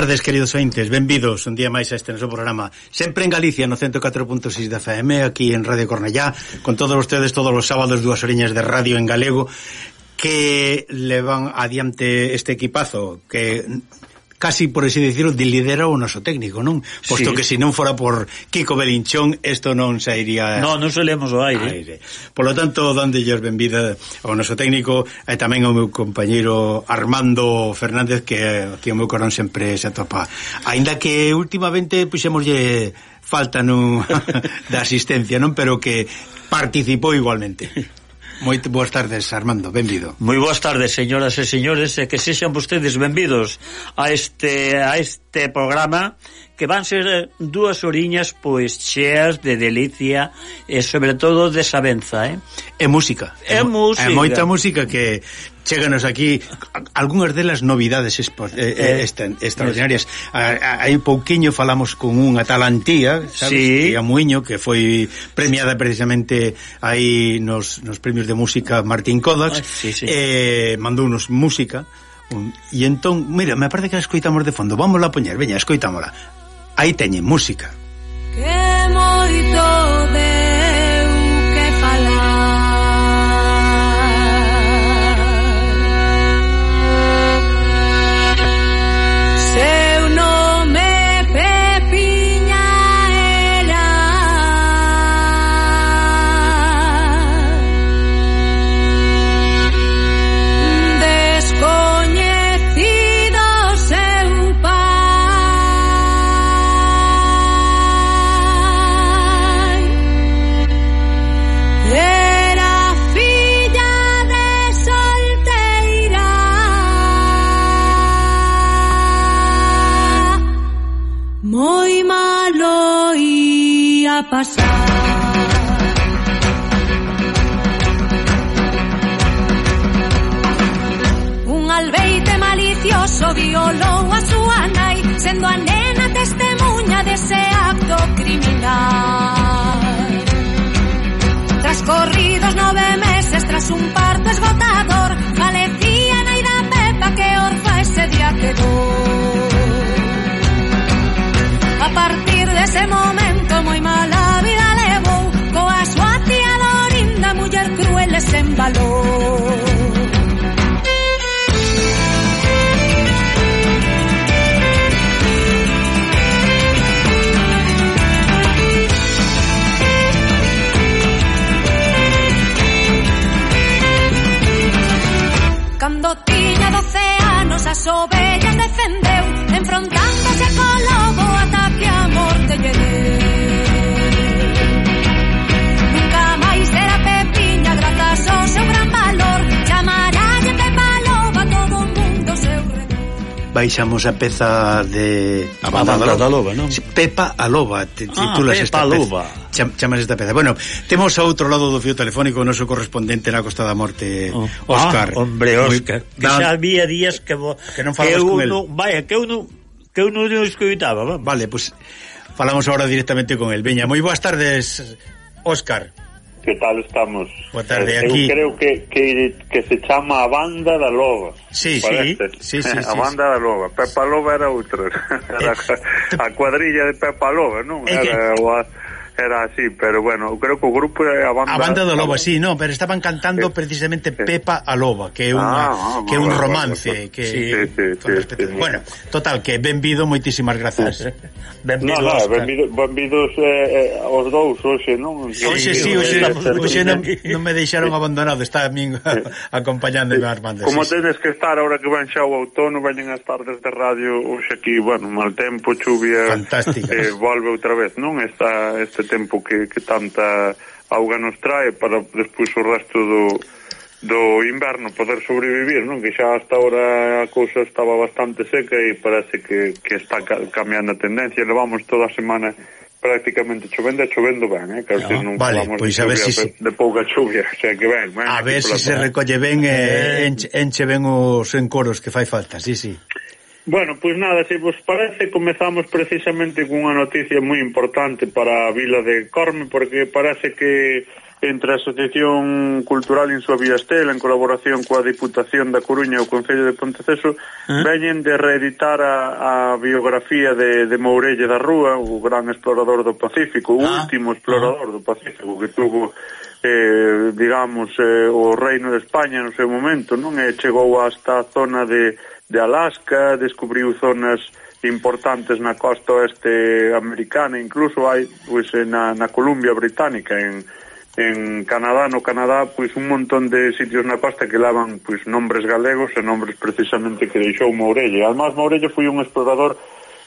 tardes, queridos ointes, benvidos un día máis a este noso programa. Sempre en Galicia, no 104.6 da FM, aquí en Radio Cornellá Con todos ustedes todos os sábados, dúas oriñas de radio en galego Que levan adiante este equipazo Que casi por así decirlo, de lidera o noso técnico, non? Posto sí. que se non fora por Kiko Belinchón, isto non sairía... Non, non solemos o aire. aire. Por lo tanto, dandelles benvida ao noso técnico e tamén ao meu compañeiro Armando Fernández, que aquí o meu corón sempre se atopa. Ainda que últimamente pois, puxemoslle falta non da asistencia, non? Pero que participou igualmente. Moito boas tardes, Armando, benvido. Moi boas tardes, señoras e señores, e que sexan vostedes benvidos a este a este programa que van ser eh, dúas oriñas pois cheas de delicia e sobre todo de sabenza, eh? E música. E, e música. E moita música que cheganos aquí algunhas delas novidades expo, eh, eh, eh extraordinarias. Hai pouquiño falamos con unha talantía, sabes, sí. a Muiño que foi premiada precisamente aí nos, nos premios de música Martín Kodax, ah, sí, sí. eh mandounos música. E entón, mira, me parece que a escoitamos de fondo. vamos a poñer, veña, escoitámola. Aí teñen música. Que moito de... a pasar. albeite malicioso violou a súa nai sendo a nena testemunha dese acto criminal Transcorridos nove meses tras un parto esgotador as ovellas defendeu enfrontándose co lobo ata que a morte lle deu baixamos a peza de a banda da loba, non? Pepa a Loba, te, ah, titulas ah, esta Loba. peza. Chamas esta peza. Bueno, temos a outro lado do fio telefónico o noso correspondente na Costa da Morte, oh. Óscar. Ah, hombre, Óscar, que xa había días que, vo, que non falamos que con el. Vaya, que eu non que eu non escoitaba. Vamos. Vale, pois pues, falamos agora directamente con el. Veña, moi boas tardes, Óscar que tal estamos? Boa tarde, eh, aquí. Eu creo que, que, que se chama a banda da loba. Sí, parece. sí, sí, sí, A banda sí. da loba. Pepa Loba era outra. Era eh, a cuadrilla de Pepa Loba, non? Era eh, o era así, pero bueno, creo que o grupo é a banda... A banda do Loba, sí, no, pero estaban cantando sí, precisamente sí. Pepa a Loba, que é unha ah, ah, que é un romance, bueno, que sí, sí, sí, respecto... sí, Bueno, total, que benvido, moitísimas grazas. Benvido, no, no, benvido, benvidos eh, eh, os dous hoxe, non? Sí, hoxe sí, hoxe, hoxe non, non me deixaron abandonado, está a min acompañándome Armando. Como sí, tenes que estar agora que van xa o outono, veñen as tardes de radio hoxe aquí, bueno, mal tempo, chuvia... Fantástica. Eh, volve outra vez, non? Esta, este este tempo que, que tanta auga nos trae para despois o resto do, do inverno poder sobrevivir, non? Que xa hasta ahora a cousa estaba bastante seca e parece que, que está cambiando a tendencia. Levamos toda a semana prácticamente chovendo e chovendo ben, eh? Claro, ah, no, non vale, pois a ver se si... de pouca chuvia, o sea que ben, ben A ver se se recolle ben e eh, enche, enche ben os encoros que fai falta, sí, sí. Bueno, pois nada, se vos parece, comezamos precisamente cunha noticia moi importante para a vila de Corme, porque parece que entre a Asociación Cultural Insua Estela, en colaboración coa Diputación da Coruña e o Concello de Ponteceso, ¿Eh? veñen de reeditar a, a biografía de, de Mourelle da Rúa, o gran explorador do Pacífico, o ah. último explorador do Pacífico que tuvo eh, digamos, eh, o reino de España no seu momento, non? E chegou hasta a zona de de Alaska, descubriu zonas importantes na costa oeste americana, incluso hai pois, eh, na, na Columbia Británica, en, en Canadá, no Canadá, pois un montón de sitios na costa que lavan pois nombres galegos e nombres precisamente que deixou Mourelle. Además, Mourelle foi un explorador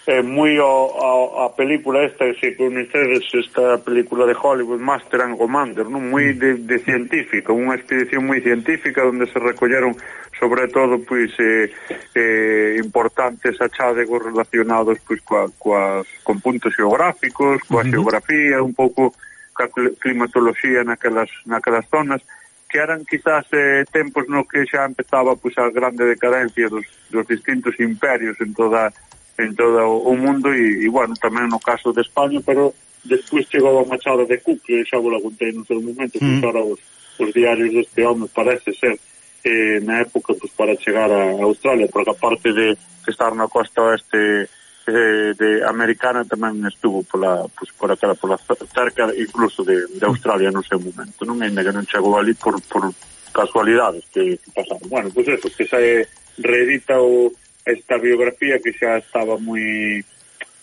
é moi a, a, a película esta se coñecedes esta película de Hollywood Master and Commander non moi de, de científica unha expedición moi científica onde se recolleron sobre todo pois eh, eh, importantes achádegos relacionados pois coa, coa, con puntos geográficos coa uh -huh. geografía un pouco ca climatoloxía naquelas, naquelas zonas que eran quizás eh, tempos no que xa empezaba pois, a grande decadencia dos, dos distintos imperios en toda en todo o mundo e, e bueno, tamén no caso de España, pero despois chegou a Machada de Cook, que xa vos la contei nun seu momento, mm. que os, os diarios deste home parece ser eh, na época pues, para chegar a Australia, porque aparte de estar na costa oeste eh, de americana tamén estuvo pola, pues, por aquela, pola cerca incluso de, de Australia no seu momento, non? Ainda que non chegou ali por, por casualidades que, que pasaron. Bueno, pois pues eso, que se reedita o esta biografía que xa estaba moi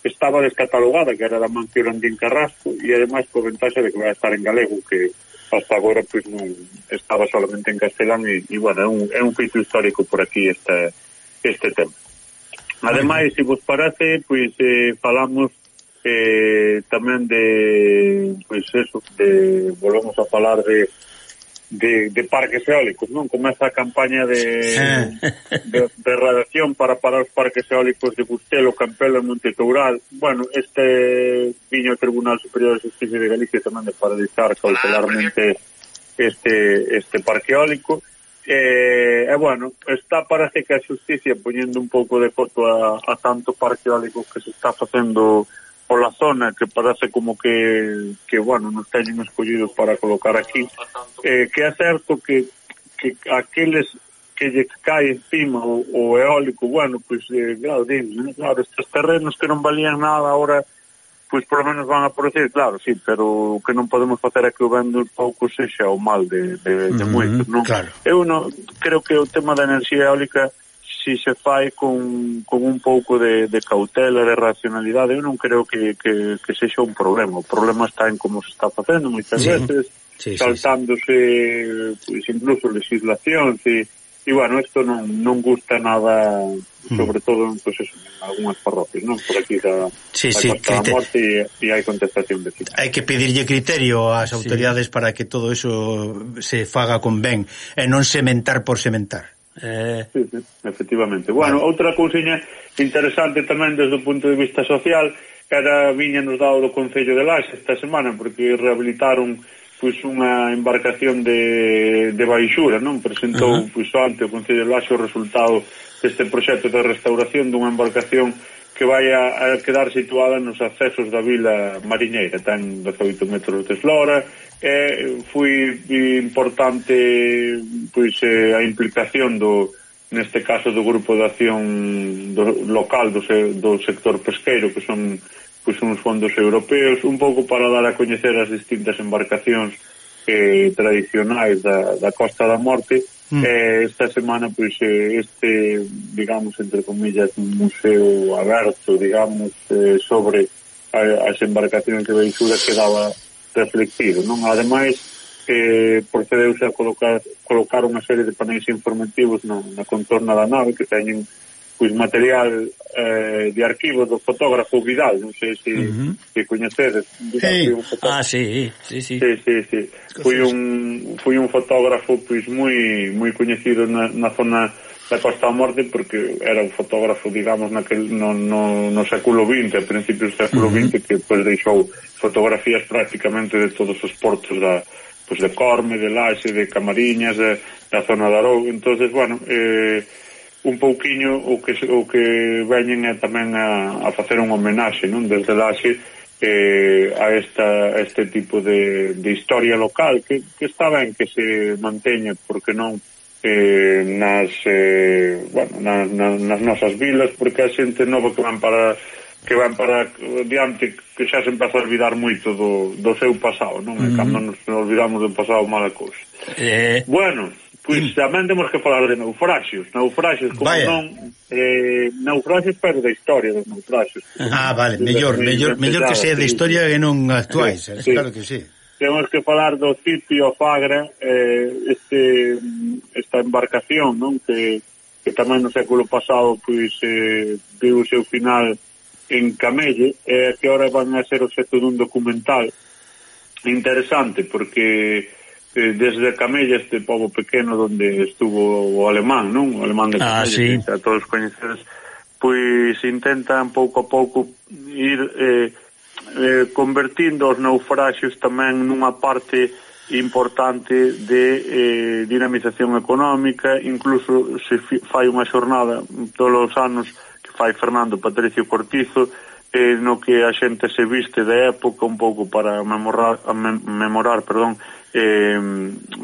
estaba descatalogada, que era da Mancio Landín Carrasco, e ademais por ventaxa de que vai estar en galego, que hasta agora pois, non estaba solamente en castelán, e, e bueno, é un, é un feito histórico por aquí este, este tema. Ademais, se vos parece, pois eh, falamos eh, tamén de, pois eso, de, volvemos a falar de de, de parques eólicos, non? Comeza a campaña de, de, de radiación para parar os parques eólicos de Bustelo, Campelo e Monte Toural. Bueno, este viño ao Tribunal Superior de Justicia de Galicia tamén de paralizar cautelarmente este, este parque eólico. E, eh, eh, bueno, está parece que a justicia poñendo un pouco de foto a, a tanto parque eólico que se está facendo pola zona que parece como que, que bueno, nos teñen escollido para colocar aquí eh, que é certo que, que aqueles que lle cae encima o, o eólico bueno, pois eh, claro, din, claro estes terrenos que non valían nada ahora pois por lo menos van a aparecer, claro, sí, pero o que non podemos facer é que o vendo pouco sexa o mal de, de, de mm moito, non? Claro. Eu non, creo que o tema da enerxía eólica si se fai con, con un pouco de, de cautela, de racionalidade, eu non creo que, que, que sexa un problema. O problema está en como se está facendo moitas sí. veces, sí, saltándose sí, sí. Pues, incluso legislación. e, e bueno, isto non, non gusta nada mm. sobre todo pues eso, en algunhas parroquias, non? Por aquí da, sí, sí, criter... morte e, e hai contestación de Hai que pedirlle criterio ás autoridades sí. para que todo eso se faga con ben e non sementar por sementar. Eh... Sí, sí, efectivamente. Bueno, outra cousiña interesante tamén desde o punto de vista social era viña nos dado do Concello de Laxe esta semana porque rehabilitaron pois unha embarcación de, de baixura, non? Presentou uh -huh. pois ante o Concello de Laxe o resultado deste proxecto de restauración dunha embarcación que vai a, a quedar situada nos accesos da vila mariñeira, ten 18 metros de eslora, e foi importante pois eh, a implicación do neste caso do grupo de acción do, local do, se, do sector pesqueiro que son pois uns fondos europeos un pouco para dar a coñecer as distintas embarcacións eh, tradicionais da, da Costa da Morte. Mm. Eh, esta semana, pois, pues, eh, este, digamos, entre comillas, un museo aberto, digamos, eh, sobre a, as embarcacións de Beixura quedaba reflectido, non? Ademais, eh, procedeuse a colocar, colocar unha serie de paneis informativos na, na contorna da nave que teñen pois material eh, de arquivo do fotógrafo Vidal, non sei se, uh -huh. se coñecedes. Vidal. Ah, sí, sí, sí. sí, sí, sí. Foi un, foi un fotógrafo pois moi moi coñecido na, na zona da Costa da Morte porque era un fotógrafo, digamos, naquel, no, no, no século XX, a principios do século uh -huh. XX, que pois, deixou fotografías prácticamente de todos os portos da, pois, de Corme, de Laxe, de Camariñas, de, da zona da Arou. entonces bueno, eh, un pouquiño o que o que veñen é tamén a, a facer un homenaxe, non, desde Laxe eh, a esta a este tipo de, de historia local que, que está ben que se manteña porque non eh, nas eh, bueno, na, na, nas nosas vilas porque a xente nova que van para que van para diante que xa se empeza a olvidar moito do, do seu pasado, non? Mm -hmm. Cando nos olvidamos do pasado mala cousa. Eh... Bueno, Pois mm. tamén temos que falar de naufraxios. Naufraxios, como Vaya. non... Eh, naufraxios, pero da historia dos naufraxios. Ah, vale, mellor, mellor, mellor que sea da historia que non actuais, eh, sí, claro que sí. Temos que falar do sitio Fagra, eh, este, esta embarcación, non? Que, que tamén no século pasado pois eh, viu o seu final en Camelle, e eh, que ahora van a ser o dun documental interesante, porque eh, desde Camella, este povo pequeno onde estuvo o alemán, non? O alemán de Camella, ah, sí. que a todos coñecedes, pois intentan pouco a pouco ir eh, eh, convertindo os naufraxios tamén nunha parte importante de eh, dinamización económica, incluso se fai unha xornada todos os anos que fai Fernando Patricio Cortizo, eh, no que a xente se viste da época un pouco para memorar, mem memorar perdón, eh,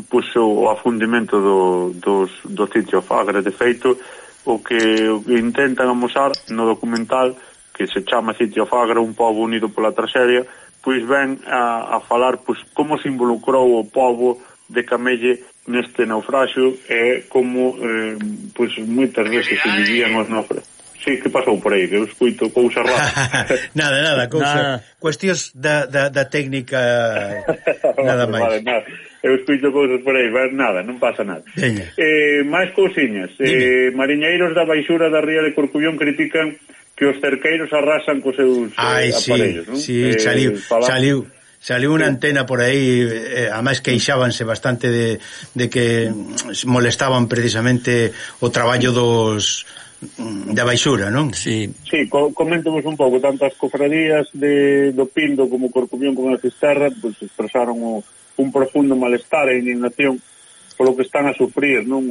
puxo o afundimento do, dos, do sitio Fagre. De feito, o que, o que intentan amosar no documental que se chama Sitio Fagra, un pobo unido pola traxedia, pois ven a, a falar pois, como se involucrou o pobo de Camelle neste naufraxio e como eh, pois, moitas veces se vivían os naufragios sí, que pasou por aí, que eu escuito cousas raras. nada, nada, cousa, nada. cuestións da, da, da técnica nada máis. Vale, nada. Eu escuito cousas por aí, ver nada, non pasa nada. Eh, máis cousiñas. Eh, mariñeiros da baixura da ría de Corcubión critican que os cerqueiros arrasan cos seus eh, Ai, eh, aparellos, sí, non? Sí, eh, saliu, falaba... saliu. Saliu unha antena por aí, eh, a máis queixábanse bastante de, de que molestaban precisamente o traballo dos, da baixura, non? Sí, sí co coméntamos un pouco, tanto as cofradías de, do Pindo como Corcubión como a Cisterra, pues, pois, expresaron o, un profundo malestar e indignación polo que están a sufrir, non?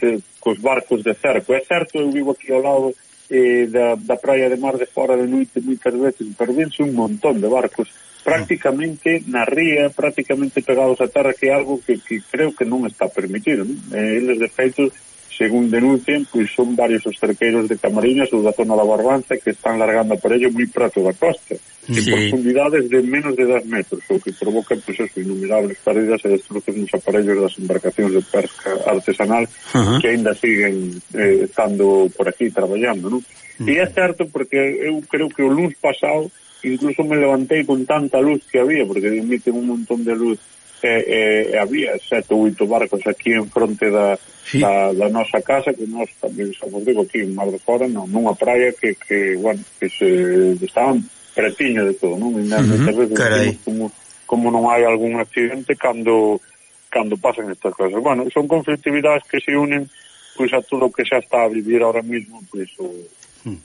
De, cos barcos de cerco. É certo, eu vivo aquí ao lado eh, da, da praia de Mar de Fora de noite moitas veces, pero un montón de barcos prácticamente na ría, prácticamente pegados a terra, que é algo que, que creo que non está permitido. Non? Eh, eles, de feito, según denuncian, pois son varios os cerqueiros de Camariñas ou da zona da Barbanza que están largando por ello moi prato da costa, sí. en profundidades de menos de 10 metros, o que provoca pois, eso, innumerables pérdidas e destrozos nos aparellos das embarcacións de pesca artesanal uh -huh. que aínda siguen eh, estando por aquí traballando, non? Uh -huh. E é certo porque eu creo que o lunes pasado incluso me levantei con tanta luz que había, porque emiten un montón de luz e, e había sete ou oito barcos aquí en fronte da, sí. da, da nosa casa que nós tamén somos digo aquí en Mar de Fora non, nunha praia que, que, bueno, que se estaban pretiño de todo non? E uh -huh, veces como, como non hai algún accidente cando cando pasan estas cosas bueno, son conflictividades que se unen pois a todo o que xa está a vivir ahora mismo pois o,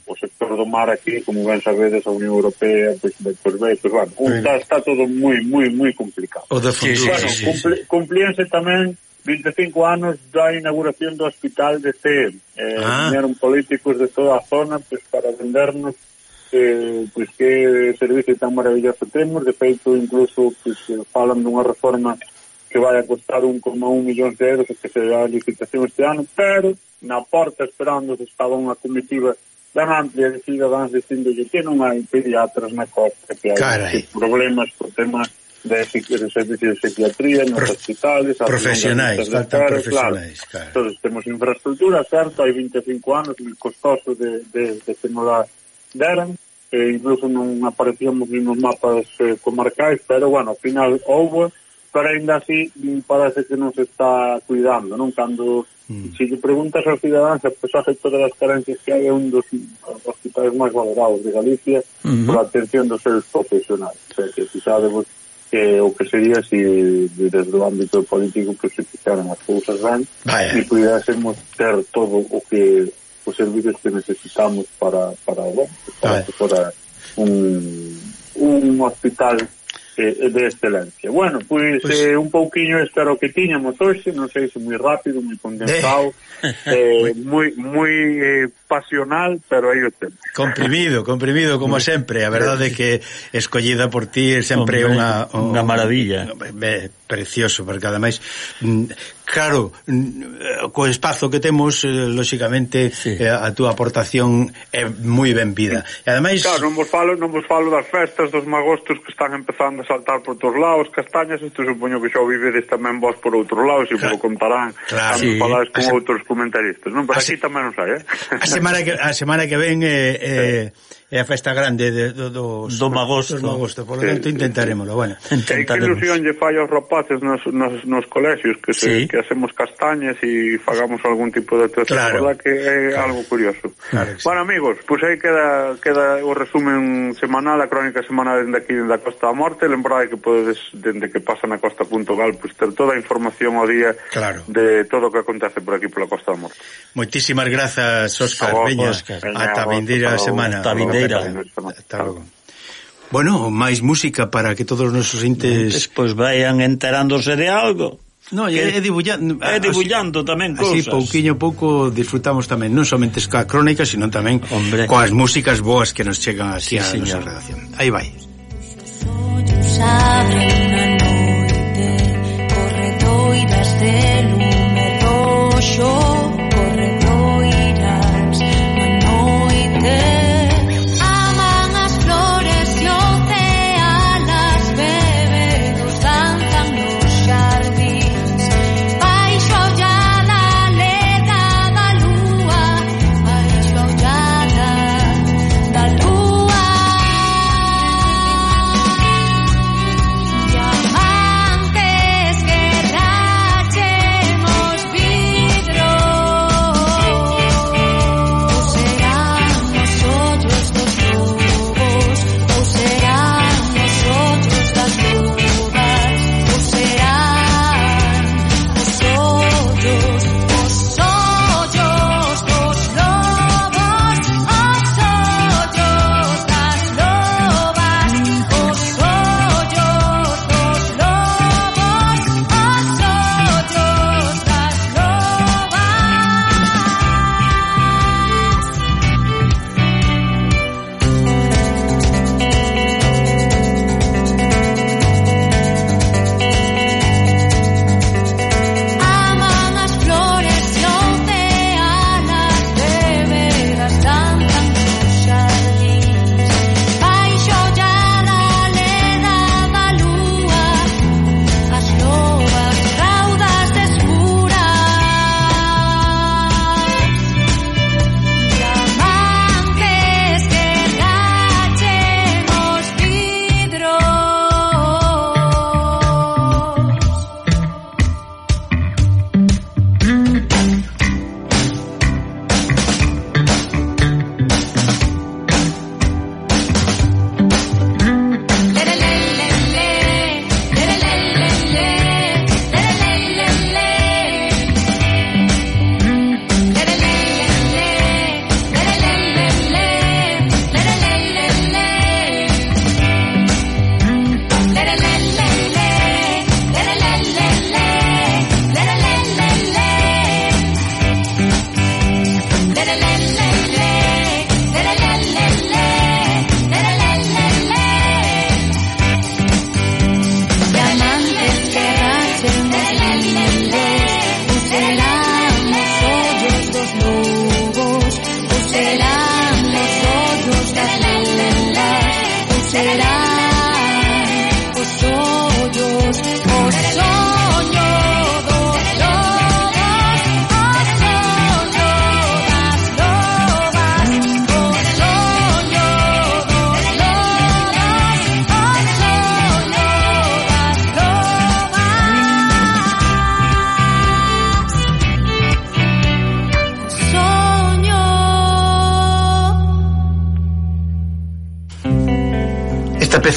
O sector do mar aquí, como ben sabedes, a Unión Europea, pois, pues, pois, pues, pues, bueno, está, está todo moi, moi, moi complicado. O da sí, bueno, sí, sí, cumpl, sí. cumplíanse tamén 25 anos da inauguración do hospital de CEM. Eh, ah. Vinieron políticos de toda a zona pues, para vendernos eh, pues, que servicio tan maravilloso temos. De feito, incluso, pues, falan dunha reforma que vai a costar 1,1 millóns de euros que se dá a licitación este ano, pero na porta esperando estaba unha comitiva dan amplia de cidadáns dicindo que non hai pediatras na costa que hai problemas por temas de, de servicio de psiquiatría nos Pro, hospitales profesionais, faltan profesionais claro. claro. Entonces, temos infraestructura, certo hai 25 anos, costoso de, de, de que non la deran e eh, incluso non aparecíamos nos mapas eh, comarcais, pero bueno, ao final houve pero ainda así parece que non se está cuidando, non? Cando mm. se si preguntas aos cidadáns pois a pesar de todas as carencias que hai é un dos hospitales máis valorados de Galicia mm -hmm. pola atención dos seus profesionais. O sea, que si sabemos que o que sería se si, desde o ámbito político que se fixaran as cousas ben e pudésemos ter todo o que os servicios que necesitamos para para, bueno, para que fora un, un hospital de, de excelencia. Bueno, pois, pues, Eh, un pouquiño este era o que tiñamos hoxe, non sei se moi rápido, moi eh. condensado, eh, moi, moi eh, pasional, pero aí o tempo. Comprimido, comprimido como sempre, a verdade é que escollida por ti é sempre unha unha maravilla. Precioso, porque ademais mm, claro, mm, co espazo que temos, eh, lóxicamente sí. Eh, a túa aportación é moi ben vida. E ademais Claro, non vos falo, non vos falo das festas dos magostos que están empezando a saltar por todos lados, castañas, isto supoño que xa o vivedes tamén vos por outro lado, se claro. vos contarán, claro, sí. falades con Así... outros comentaristas, non? Pero Así... aquí tamén os hai, eh? Así semana que, a semana que ven eh, eh, é a festa grande de, do, dos, do Magosto. Dos Magosto. Por lo tanto, sí, intentaremoslo. Bueno, intentaremos. E que ilusión lle fai aos rapaces nos, nos, nos colexios que, se, sí. que hacemos castañas e fagamos algún tipo de actuación. Claro. Verdad que é claro. algo curioso. Claro sí. Bueno, amigos, pois pues aí queda, queda o resumen semanal, a crónica semanal dende aquí, dende a Costa da Morte. Lembrade que podedes, dende que pasan a costa.gal, pois pues, ter toda a información ao día claro. de todo o que acontece por aquí pola Costa da Morte. Moitísimas grazas, Óscar Peña. Ata vindeira semana. Ata vindeira Pereira. Hasta logo. Bueno, máis música para que todos os nosos intes... Pois vayan enterándose de algo. No, é, é dibullando, é ah, dibullando tamén así, cousas. Así pouquiño pouco disfrutamos tamén, non somente coa crónica, sino tamén Hombre. coas músicas boas que nos chegan así sí, a señor. nosa redacción. Aí vai. Ollos abren na noite, de lume roxo.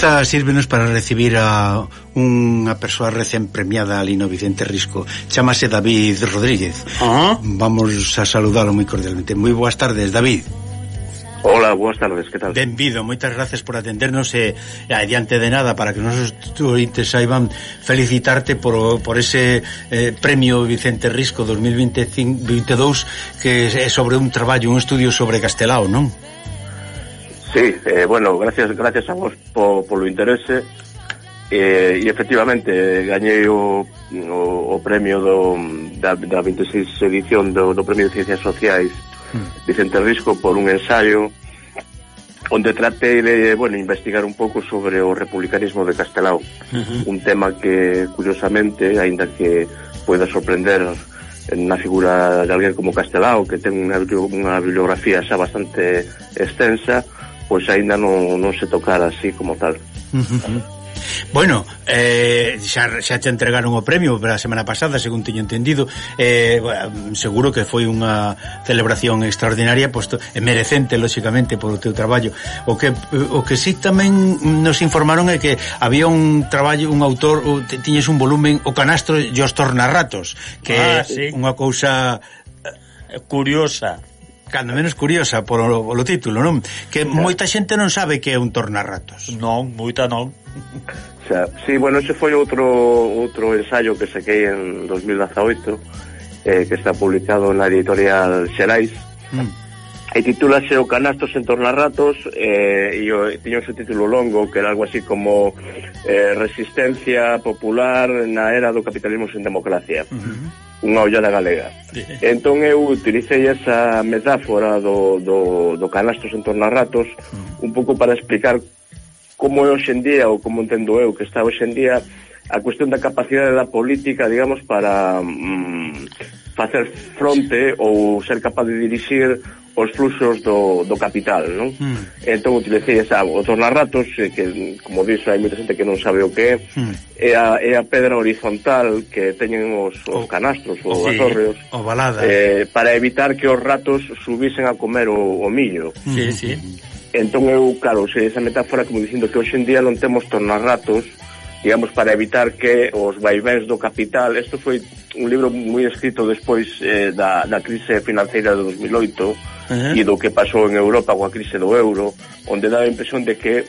Esta sírvenos para recibir a unha persoa recén premiada ali no Vicente Risco. Chámase David Rodríguez. Ah. Vamos a saludalo moi cordialmente. Moi boas tardes, David. Hola, boas tardes, que tal? Benvido, moitas gracias por atendernos e eh, adiante de nada para que nos tuintes saiban felicitarte por, por ese eh, premio Vicente Risco 2025, 2022 que é sobre un traballo, un estudio sobre Castelao, non? Sí, eh, bueno, gracias gracias a vos po, polo interese. Eh, e efectivamente gañei o, o, o premio do, da, da 26 edición do, do Premio de Ciencias Sociais hmm. Vicente Risco por un ensayo onde tratei de, bueno, investigar un pouco sobre o republicanismo de Castelao. Uh -huh. un tema que curiosamente aínda que poida sorprender na figura de alguén como Castelao que ten unha, unha bibliografía xa bastante extensa uh pois aínda non, non se tocara así como tal. Uh -huh. Bueno, eh, xa, xa te entregaron o premio para a semana pasada, según teño entendido eh, Seguro que foi unha celebración extraordinaria posto, e merecente, lóxicamente, polo teu traballo O que, o que sí tamén nos informaron é que había un traballo, un autor Tiñes un volumen, o canastro e os tornarratos Que ah, sí. é unha cousa... Curiosa cando menos curiosa por o, o título, non? Que moita xente non sabe que é un tornarratos. Non, moita non. O sea, sí, bueno, ese foi outro outro ensaio que saquei en 2018 eh, que está publicado na editorial Xerais mm. e titúlase O canastos en tornarratos eh, e o, tiña título longo que era algo así como eh, Resistencia popular na era do capitalismo sen democracia mm -hmm unha ollada galega. Entón eu utilicei esa metáfora do, do, do canastos en torno a ratos mm. un pouco para explicar como é hoxendía ou como entendo eu que está hoxendía a cuestión da capacidade da política, digamos, para mm, facer fronte ou ser capaz de dirixir os fluxos do, do capital, non? Mm. Entón utilicei esa, os narratos, eh, que como dixo hai moita xente que non sabe o que é, mm. é, a, é a pedra horizontal que teñen os, os canastros ou sí, os ovalada. Eh, para evitar que os ratos subisen a comer o, o millo. Hmm. Sí, mm. sí. Entón eu, claro, sei esa metáfora como dicindo que hoxe en día non temos tornarratos ratos digamos, para evitar que os vaivéns do capital, isto foi un libro moi escrito despois eh, da, da crise financeira de 2008 uh -huh. e do que pasou en Europa coa crise do euro, onde dá a impresión de que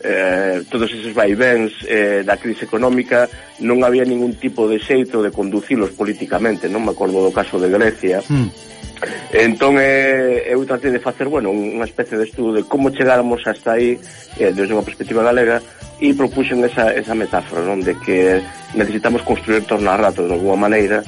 eh, todos esos vaivéns eh, da crise económica non había ningún tipo de xeito de conducilos políticamente, non me acordo do caso de Grecia, uh -huh Entón, eh, eu tratei de facer, bueno, unha especie de estudo de como chegáramos hasta aí eh, desde unha perspectiva galega e propuxen esa, esa metáfora, non? De que necesitamos construir tornarratos de alguma maneira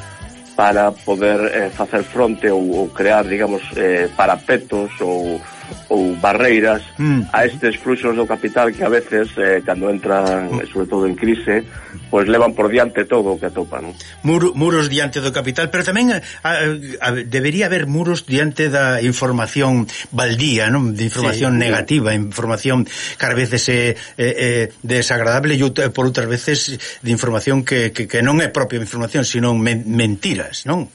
para poder eh, facer fronte ou, ou crear, digamos, eh, parapetos ou ou barreiras mm. a estes fluxos do capital que a veces, eh, cando entran, mm. sobre todo en crise, pois pues levan por diante todo o que atopan. Mur, muros diante do capital, pero tamén eh, a, a, debería haber muros diante da información baldía, non? de información sí, negativa, sí. información que a veces é, é, é desagradable e eh, por outras veces de información que, que, que non é propia información, sino men, mentiras, non?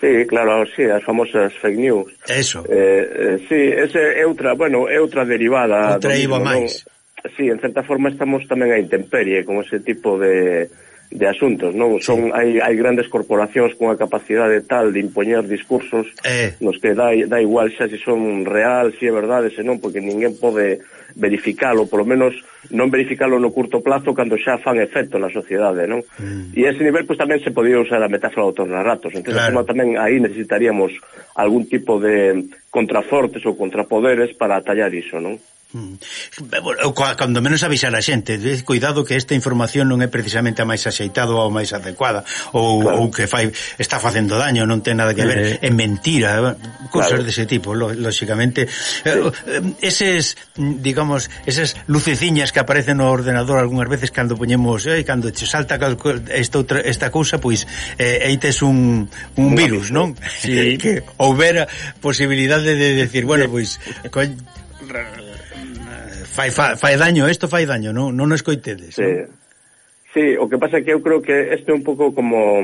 Sí, claro, sí, as famosas fake news. Eso. Eh, eh, sí, ese é outra, bueno, é outra derivada. Outra iba máis. Sí, en certa forma estamos tamén a intemperie con ese tipo de de asuntos, non? Son sí. hai hai grandes corporacións cunha capacidade tal de impoñer discursos eh. nos que dá, dá igual xa se son real, se é verdade, se non, porque ninguén pode verificalo, polo menos non verificalo no curto plazo cando xa fan efecto na sociedade, non? Mm. E ese nivel pois pues, tamén se podía usar a metáfora dos narratos. Entón, claro. tamén aí necesitaríamos algún tipo de contrafortes ou contrapoderes para atallar iso, non? Mm. Cando menos avisar a xente Cuidado que esta información non é precisamente a máis axeitada ou a máis adecuada Ou, claro. ou que fai está facendo daño Non ten nada que ver, eh, eh. é mentira eh, Cousas claro. dese tipo, lóxicamente Eses, digamos Eses luceciñas que aparecen no ordenador Algúnas veces cando poñemos eh, Cando che salta esta, outra, esta cousa Pois eh, aí tes un, un virus, non? Sí. Que houbera posibilidade de decir Bueno, pois... Fai, fa, fai daño, isto fai daño, non, non o escoitedes. Sí. Non? sí, o que pasa é que eu creo que este é un pouco como...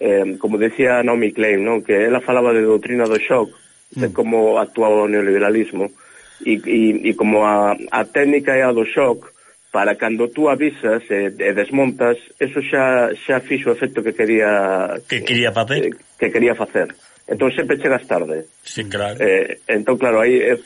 Eh, como decía Naomi Klein, non? que ela falaba de doutrina do shock, de mm. como actuaba o neoliberalismo e, e, e como a, a técnica é a do shock para cando tú avisas e, e desmontas, eso xa xa fixo o efecto que quería que quería facer, que, que quería facer. Entón sempre chegas tarde. Sí, claro. Eh, entón claro, aí eh,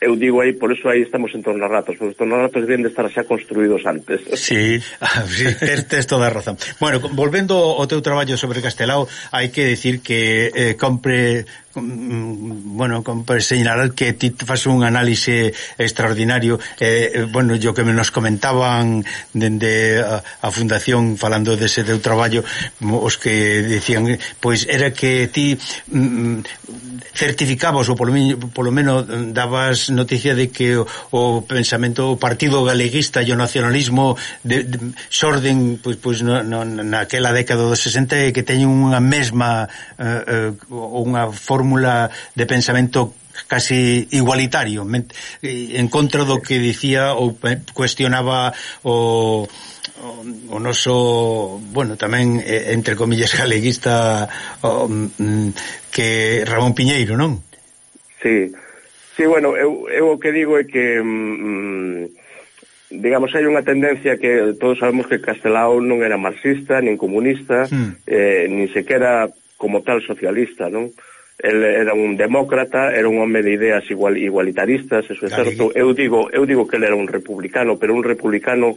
eu digo aí, por eso aí estamos en tornarratos, porque os tornarratos deben de estar xa construídos antes. Sí, ah, sí tes toda a razón. Bueno, volvendo ao teu traballo sobre Castelao, hai que decir que eh, compre Mm, bueno, con, señalar que ti faz un análise extraordinario eh, eh, bueno, yo que me nos comentaban dende a, a Fundación falando dese teu traballo os que dicían pois era que ti mm, mm certificabas ou polo, polo menos dabas noticia de que o, o pensamento o partido galeguista e o nacionalismo de, de, xorden pois, pois no, no, naquela década dos 60 que teñen unha mesma eh, eh, unha forma fórmula de pensamento casi igualitario en contra do que dicía ou eh, cuestionaba o o noso, bueno, tamén entre comillas galeguista o, mm, que Ramón Piñeiro, non? Sí. Sí, bueno, eu, eu o que digo é que mm, digamos, hai unha tendencia que todos sabemos que Castelao non era marxista, nin comunista, mm. eh, nin sequera como tal socialista, non? el era un demócrata, era un home de ideas igual, igualitaristas, eso é certo. Eu digo, eu digo que ele era un republicano, pero un republicano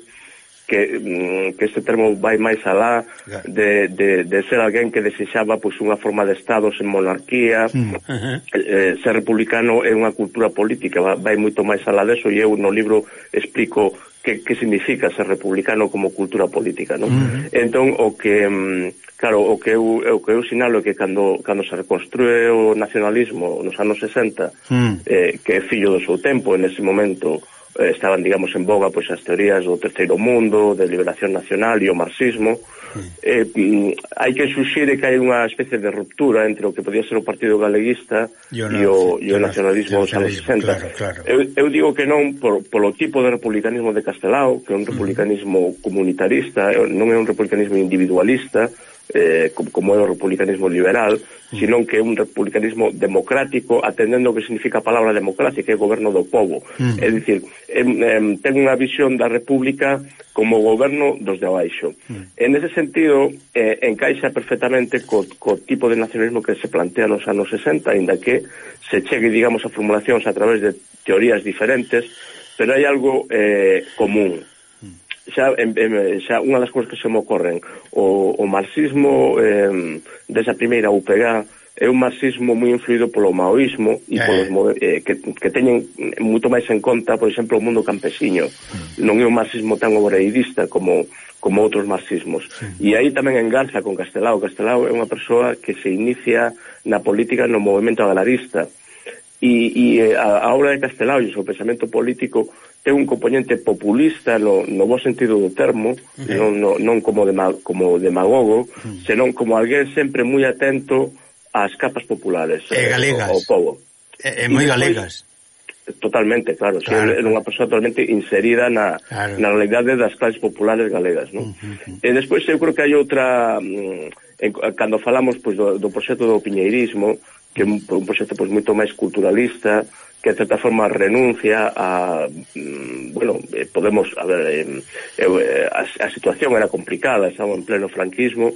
que, mm, que este termo vai máis alá de, de, de ser alguén que desexaba pois, unha forma de Estado sen monarquía mm. uh -huh. eh, ser republicano é unha cultura política vai, vai moito máis alá deso e eu no libro explico que, que significa ser republicano como cultura política, non? Uh mm. -huh. Entón, o que, mm, claro, o que eu, o que eu sinalo é que cando, cando se reconstrue o nacionalismo nos anos 60, uh -huh. eh, que é fillo do seu tempo, en ese momento, estaban, digamos, en boga pois as teorías do terceiro mundo, de liberación nacional e o marxismo. Eh, mm, hai que suxire que hai unha especie de ruptura entre o que podía ser o Partido Galeguista e o, e o nacionalismo dos anos 60. Claro, claro. Eu, eu digo que non por, polo tipo de republicanismo de Castelao, que é un republicanismo comunitarista, non é un republicanismo individualista, eh, como, como é o republicanismo liberal, mm. senón que é un republicanismo democrático atendendo o que significa a palabra democracia, que é o goberno do povo. Mm. É dicir, ten unha visión da república como goberno dos de abaixo. Mm. En ese sentido, eh, encaixa perfectamente co, co tipo de nacionalismo que se plantea nos anos 60, ainda que se chegue, digamos, a formulacións a través de teorías diferentes, pero hai algo eh, común, xa, em, eh, xa unha das cousas que se me ocorren o, o marxismo eh, desa primeira UPG é un marxismo moi influído polo maoísmo e eh. polos, eh, que, que teñen moito máis en conta, por exemplo, o mundo campesiño. Mm. Non é un marxismo tan obreirista como como outros marxismos. Sí. E aí tamén enganza con Castelao. Castelao é unha persoa que se inicia na política no movimento agarista. E, e eh, a, a obra de Castelao e o seu pensamento político ten un componente populista no, no bo sentido do termo, okay. non, no, non como, de, como demagogo, mm. senón como alguén sempre moi atento ás capas populares, e eh, galegas. ao, ao povo. E, e moi galegas. Totalmente, claro, claro. Si, era unha persoa totalmente inserida na, claro. na realidade das clases populares galegas. Non? Uh -huh. E despois eu creo que hai outra... Mm, en, cando falamos pois, do, do proxecto do piñeirismo, que é un, un proxecto pois, moito máis culturalista, que de certa forma renuncia a mm, bueno, eh, podemos a ver eh, a, a situación era complicada, estamos en pleno franquismo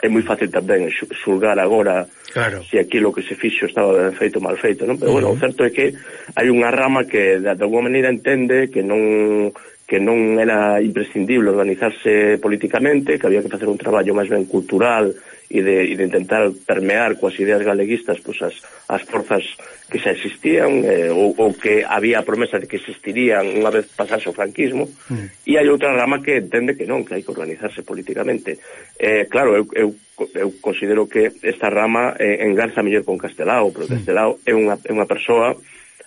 é moi fácil tamén xulgar agora claro. se aquilo que se fixo estaba ben feito ou mal feito, non? Pero, uh -huh. bueno, o certo é que hai unha rama que de alguma maneira entende que non que non era imprescindible organizarse políticamente, que había que facer un traballo máis ben cultural e de, e de intentar permear coas ideas galeguistas pois, as, as forzas que xa existían eh, ou, ou que había a promesa de que existirían unha vez pasase o franquismo mm. e hai outra rama que entende que non, que hai que organizarse políticamente. Eh, claro, eu, eu, eu considero que esta rama eh, engarza mellor con Castelao, pero Castelao é unha, é unha persoa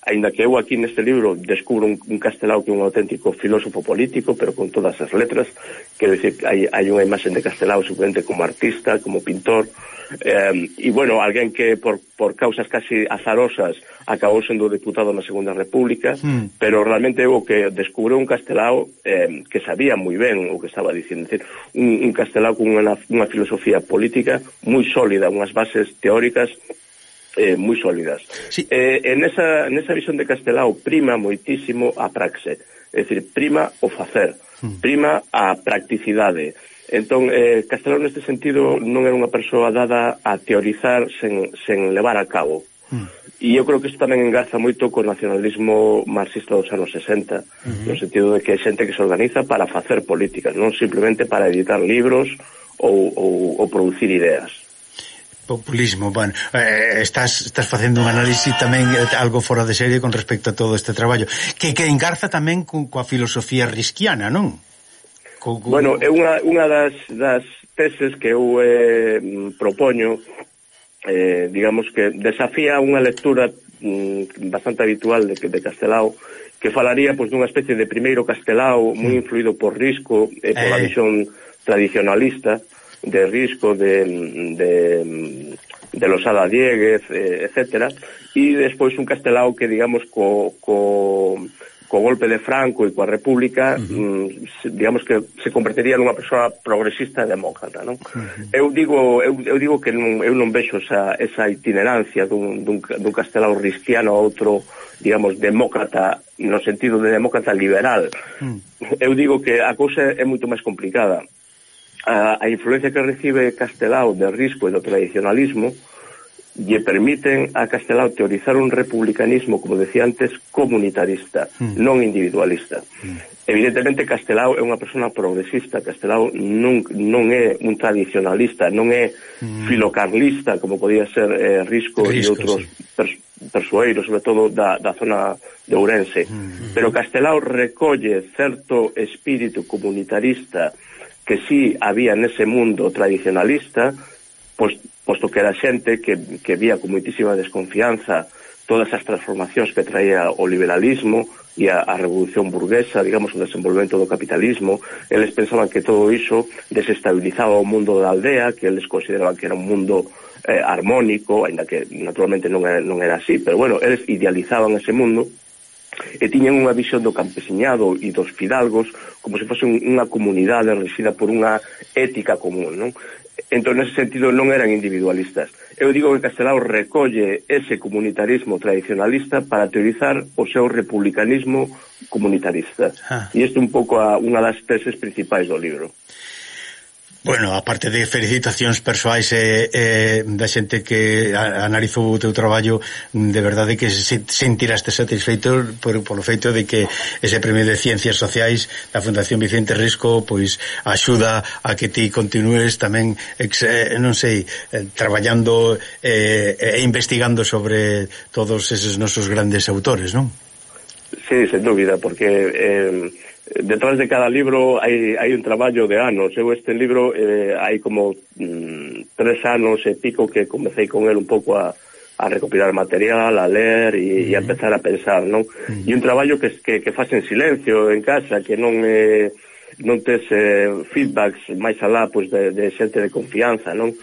Ainda que eu aquí neste libro descubro un, un Castelao que é un auténtico filósofo político, pero con todas as letras, quero dicir, hai, hai unha imaxen de Castelao suplente como artista, como pintor, eh, e bueno, alguén que por, por causas casi azarosas acabou sendo deputado na Segunda República, mm. pero realmente o que descubriu un Castelao eh, que sabía moi ben o que estaba dicindo, decir, un, un Castelao con unha, unha filosofía política moi sólida, unhas bases teóricas eh, moi sólidas. Sí. Eh, en, esa, en esa visión de Castelao prima moitísimo a praxe, é dicir, prima o facer, mm. prima a practicidade. Entón, eh, Castelao neste sentido non era unha persoa dada a teorizar sen, sen levar a cabo. Hmm. E eu creo que isto tamén engaza moito co nacionalismo marxista dos anos 60, uh -huh. no sentido de que é xente que se organiza para facer políticas, non simplemente para editar libros ou, ou, ou producir ideas populismo, bueno, eh, estás estás facendo un análisis tamén eh, algo fora de serie con respecto a todo este traballo, que que engarza tamén co, coa filosofía risquiana, non? Co, co... Bueno, é unha, unha das, das teses que eu eh, propoño eh, digamos que desafía unha lectura mm, bastante habitual de, de Castelao que falaría pois, dunha especie de primeiro Castelao moi mm. influído por Risco e pola eh. visión tradicionalista de risco, de, de, de Losada Dieguez, eh, etcétera, e despois un Castelao que, digamos, co, co, co golpe de Franco e coa República, uh -huh. Mm, digamos que se convertería nunha persoa progresista e demócrata, non? Uh -huh. Eu digo eu, eu digo que non, eu non vexo esa, esa itinerancia dun, dun, dun castelao cristiano a outro, digamos, demócrata, no sentido de demócrata liberal. Uh -huh. Eu digo que a cousa é moito máis complicada a, a influencia que recibe Castelao de risco e do tradicionalismo lle permiten a Castelao teorizar un republicanismo, como decía antes, comunitarista, mm. non individualista. Mm. Evidentemente, Castelao é unha persona progresista, Castelao non, non é un tradicionalista, non é mm. filocarlista, como podía ser eh, Risco, Risco e outros sí. pers persoeiros, sobre todo da, da zona de Ourense. Mm. Pero Castelao recolle certo espírito comunitarista, que sí había nese mundo tradicionalista, pois, posto que era xente que, que vía con moitísima desconfianza todas as transformacións que traía o liberalismo e a, a revolución burguesa, digamos, o desenvolvemento do capitalismo, eles pensaban que todo iso desestabilizaba o mundo da aldea, que eles consideraban que era un mundo eh, armónico, ainda que naturalmente non era, non era así, pero bueno, eles idealizaban ese mundo e tiñan unha visión do campesiñado e dos fidalgos como se fose unha comunidade regida por unha ética común, non? Entón, nese sentido, non eran individualistas. Eu digo que Castelao recolle ese comunitarismo tradicionalista para teorizar o seu republicanismo comunitarista. Ah. E isto un pouco a, unha das teses principais do libro. Bueno, aparte de felicitacións persoais e, e da xente que analizou o teu traballo, de verdade que se sentiraste satisfeito por, por o feito de que ese premio de Ciencias Sociais da Fundación Vicente Risco pois axuda a que ti continúes tamén, ex, eh, non sei, eh, traballando e, e investigando sobre todos eses nosos grandes autores, non? Sí, sen dúbida, porque... Eh detrás de cada libro hai, hai un traballo de anos. Eu este libro eh, hai como mm, tres anos e pico que comecei con el un pouco a, a recopilar material, a ler e, uh -huh. e a empezar a pensar, non? Uh -huh. E un traballo que, que, que faz en silencio en casa, que non eh, non tes eh, feedbacks máis alá pois, de, de xente de confianza, non?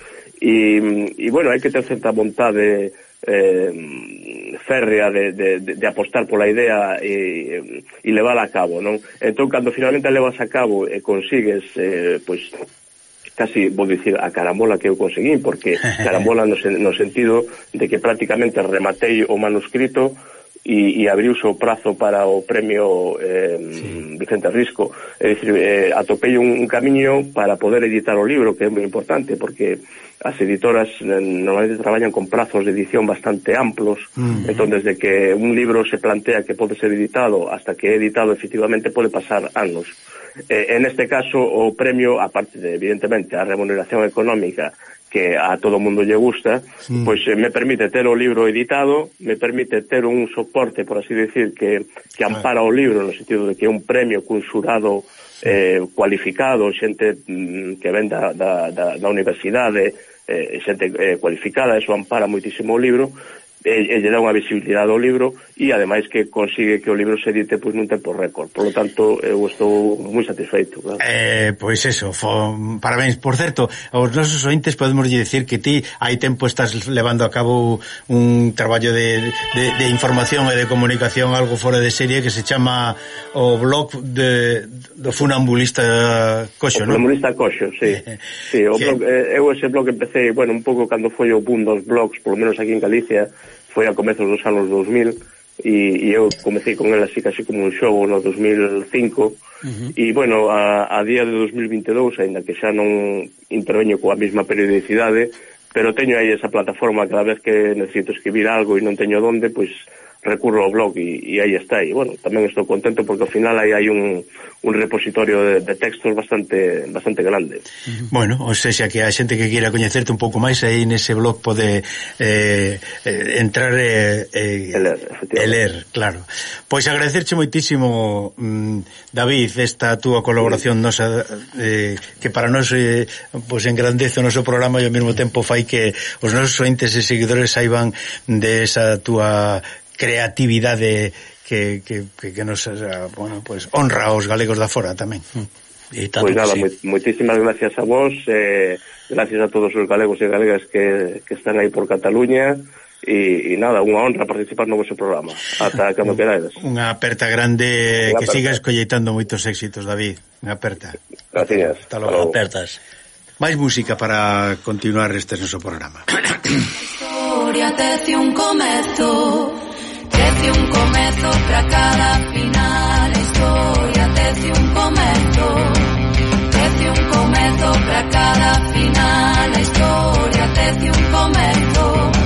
E, e bueno, hai que ter certa vontade eh, férrea de, de, de apostar pola idea e, e levala a cabo, non? Entón, cando finalmente a levas a cabo e consigues, eh, pois, casi, vou dicir, a caramola que eu conseguí, porque caramola no, sen, no sentido de que prácticamente rematei o manuscrito e, e abriuse o prazo para o premio eh, sí. Vicente Risco é dicir, eh, atopei un, un camiño para poder editar o libro que é moi importante porque as editoras eh, normalmente traballan con prazos de edición bastante amplos uh -huh. entón desde que un libro se plantea que pode ser editado hasta que é editado efectivamente pode pasar anos eh, en este caso o premio aparte de evidentemente a remuneración económica que a todo mundo lle gusta, sí. pois eh, me permite ter o libro editado, me permite ter un soporte, por así decir, que, que ampara o libro, no sentido de que é un premio cun xurado eh, cualificado, xente mm, que ven da, da, da, da universidade, eh, xente eh, cualificada, eso ampara moitísimo o libro, Eh, eh, e, e lle dá unha visibilidade ao libro e ademais que consigue que o libro se edite pois nun tempo récord. Por lo tanto, eu estou moi satisfeito. Claro. Eh, pois eso, fo, parabéns. Por certo, aos nosos ointes podemos dicir que ti hai tempo estás levando a cabo un traballo de, de, de información e de comunicación algo fora de serie que se chama o blog de, do funambulista Coxo, non? Funambulista Coxo, sí. sí o blog, eh, eu ese blog empecé, bueno, un pouco cando foi o boom dos blogs, polo menos aquí en Galicia, foi a comezos dos anos 2000 e, e eu comecei con ela así casi como un xogo no 2005 uh -huh. e bueno, a, a día de 2022 aínda que xa non interveño coa mesma periodicidade pero teño aí esa plataforma cada vez que necesito escribir algo e non teño donde, pois recurro ao blog e, e aí está. E, bueno, tamén estou contento porque ao final aí hai un, un repositorio de, de textos bastante bastante grande. Bueno, ou seja, que a xente que queira coñecerte un pouco máis aí nese blog pode eh, eh, entrar eh, eh, e ler, e ler, claro. Pois agradecerche moitísimo, mm, David, esta túa colaboración sí. nosa eh, que para nós eh, pois engrandece o noso programa e ao mesmo tempo fai que os nosos ointes e seguidores saiban de esa túa creatividade que, que, que, que nos eh, bueno, pues, honra aos galegos da fora tamén. Mm. E tanto pois pues nada, sí. Moi, moitísimas gracias a vos, eh, gracias a todos os galegos e galegas que, que están aí por Cataluña, e, e nada, unha honra participar no vosso programa. Ata que me quedades unha aperta grande unha que aperta. sigas colleitando moitos éxitos David, unha aperta. Gracias, hasta logo, apertas. Máis música para continuar este noso programa. Historia tece un comezo Tece un comezo para cada final a historia Tece un comezo Tece un comezo para cada final a historia Tece un comezo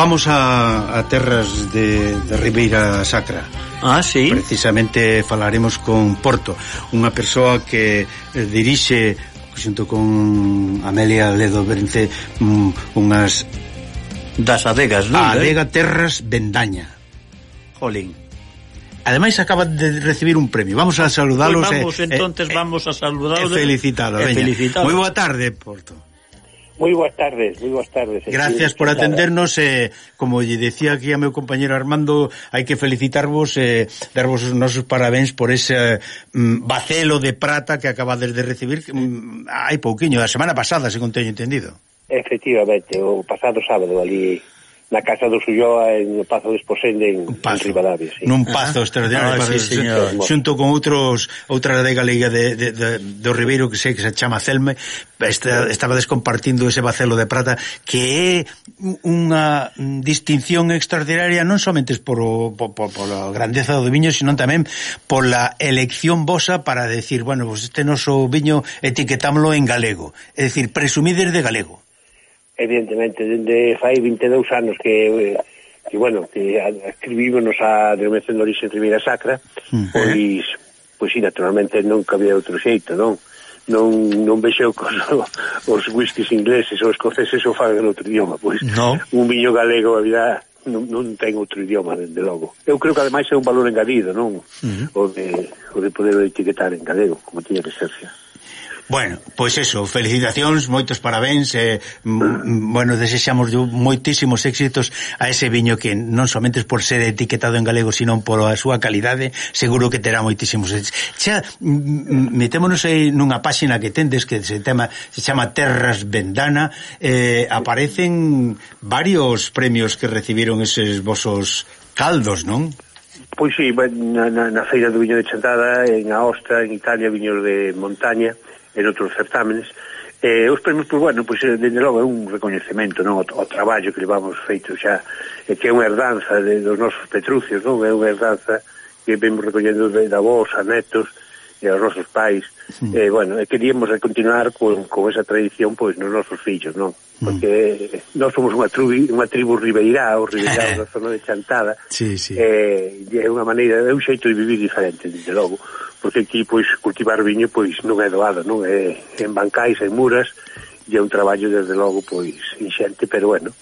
vamos a, a terras de, de Ribeira Sacra. Ah, sí. Precisamente falaremos con Porto, unha persoa que eh, dirixe xunto con Amelia Ledo Brente mm, unhas das adegas, non? A adega Terras Vendaña. Jolín. Ademais acaba de recibir un premio. Vamos a saludalos. Pues vamos, eh, entonces eh, vamos a saludalos. E felicitalos. Moi boa tarde, Porto. Moi boas tardes, moi boas tardes. Gracias por atendernos, eh, como lle decía aquí a meu compañero Armando, hai que felicitarvos, eh, darvos os nosos parabéns por ese mm, bacelo de prata que acabades de recibir mm, hai pouquiño, a semana pasada, según teño entendido. Efectivamente, o pasado sábado ali na casa do Sulloa en Pazo de Esposende en, en Rivadavia. Sí. Nun pazo ah, extraordinario, ah, pazo, sí, señor. xunto con outros outra adega Galega de, de, de, do Ribeiro que sei que se chama Celme, esta, estaba descompartindo ese bacelo de prata que é unha distinción extraordinaria non somente por, o, por, por, por a grandeza do viño, sino tamén pola elección vosa para decir, bueno, pues este noso viño etiquetámoslo en galego, é dicir, presumides de galego evidentemente, dende fai 22 anos que, que bueno, que escribímonos a denominación de orixe Ribeira Sacra, pois, pois sí, naturalmente non cabía outro xeito, non? Non, non vexeu cos, os whiskies ingleses ou escoceses ou fagan outro idioma, pois no. un viño galego, a vida, non, non ten outro idioma, dende logo. Eu creo que ademais é un valor engadido, non? Uh -huh. o, de, o de poder etiquetar en galego, como tiña que ser xa. Bueno, pois eso, felicitacións, moitos parabéns, eh, bueno, desexamos moitísimos éxitos a ese viño que non somente por ser etiquetado en galego, sino a súa calidade, seguro que terá moitísimos éxitos. Xa, metémonos aí nunha páxina que tendes que se, tema, se chama Terras Vendana, eh, aparecen varios premios que recibiron eses vosos caldos, non? Pois sí, na, na, na feira do viño de Chantada, en Aosta, en Italia, viños de montaña, en outros certámenes. Eh, os premios, pois, bueno, pois, eh, dende logo é un recoñecemento non? Ao, o traballo que levamos feito xa, eh, que é unha herdanza de, dos nosos petrucios, non? É unha herdanza que vemos recoñendo de avós, a netos, e aos nosos pais sí. eh, bueno, e queríamos continuar con, con esa tradición pois nos nosos fillos non? Mm. porque mm. nós somos unha, tribu, unha tribu ribeirá o ribeirá da zona de Chantada sí, sí. Eh, e é unha maneira é un xeito de vivir diferente desde logo porque aquí pois cultivar viño pois non é doado, non é en bancais, en muras, e é un traballo desde logo pois inxente, pero bueno,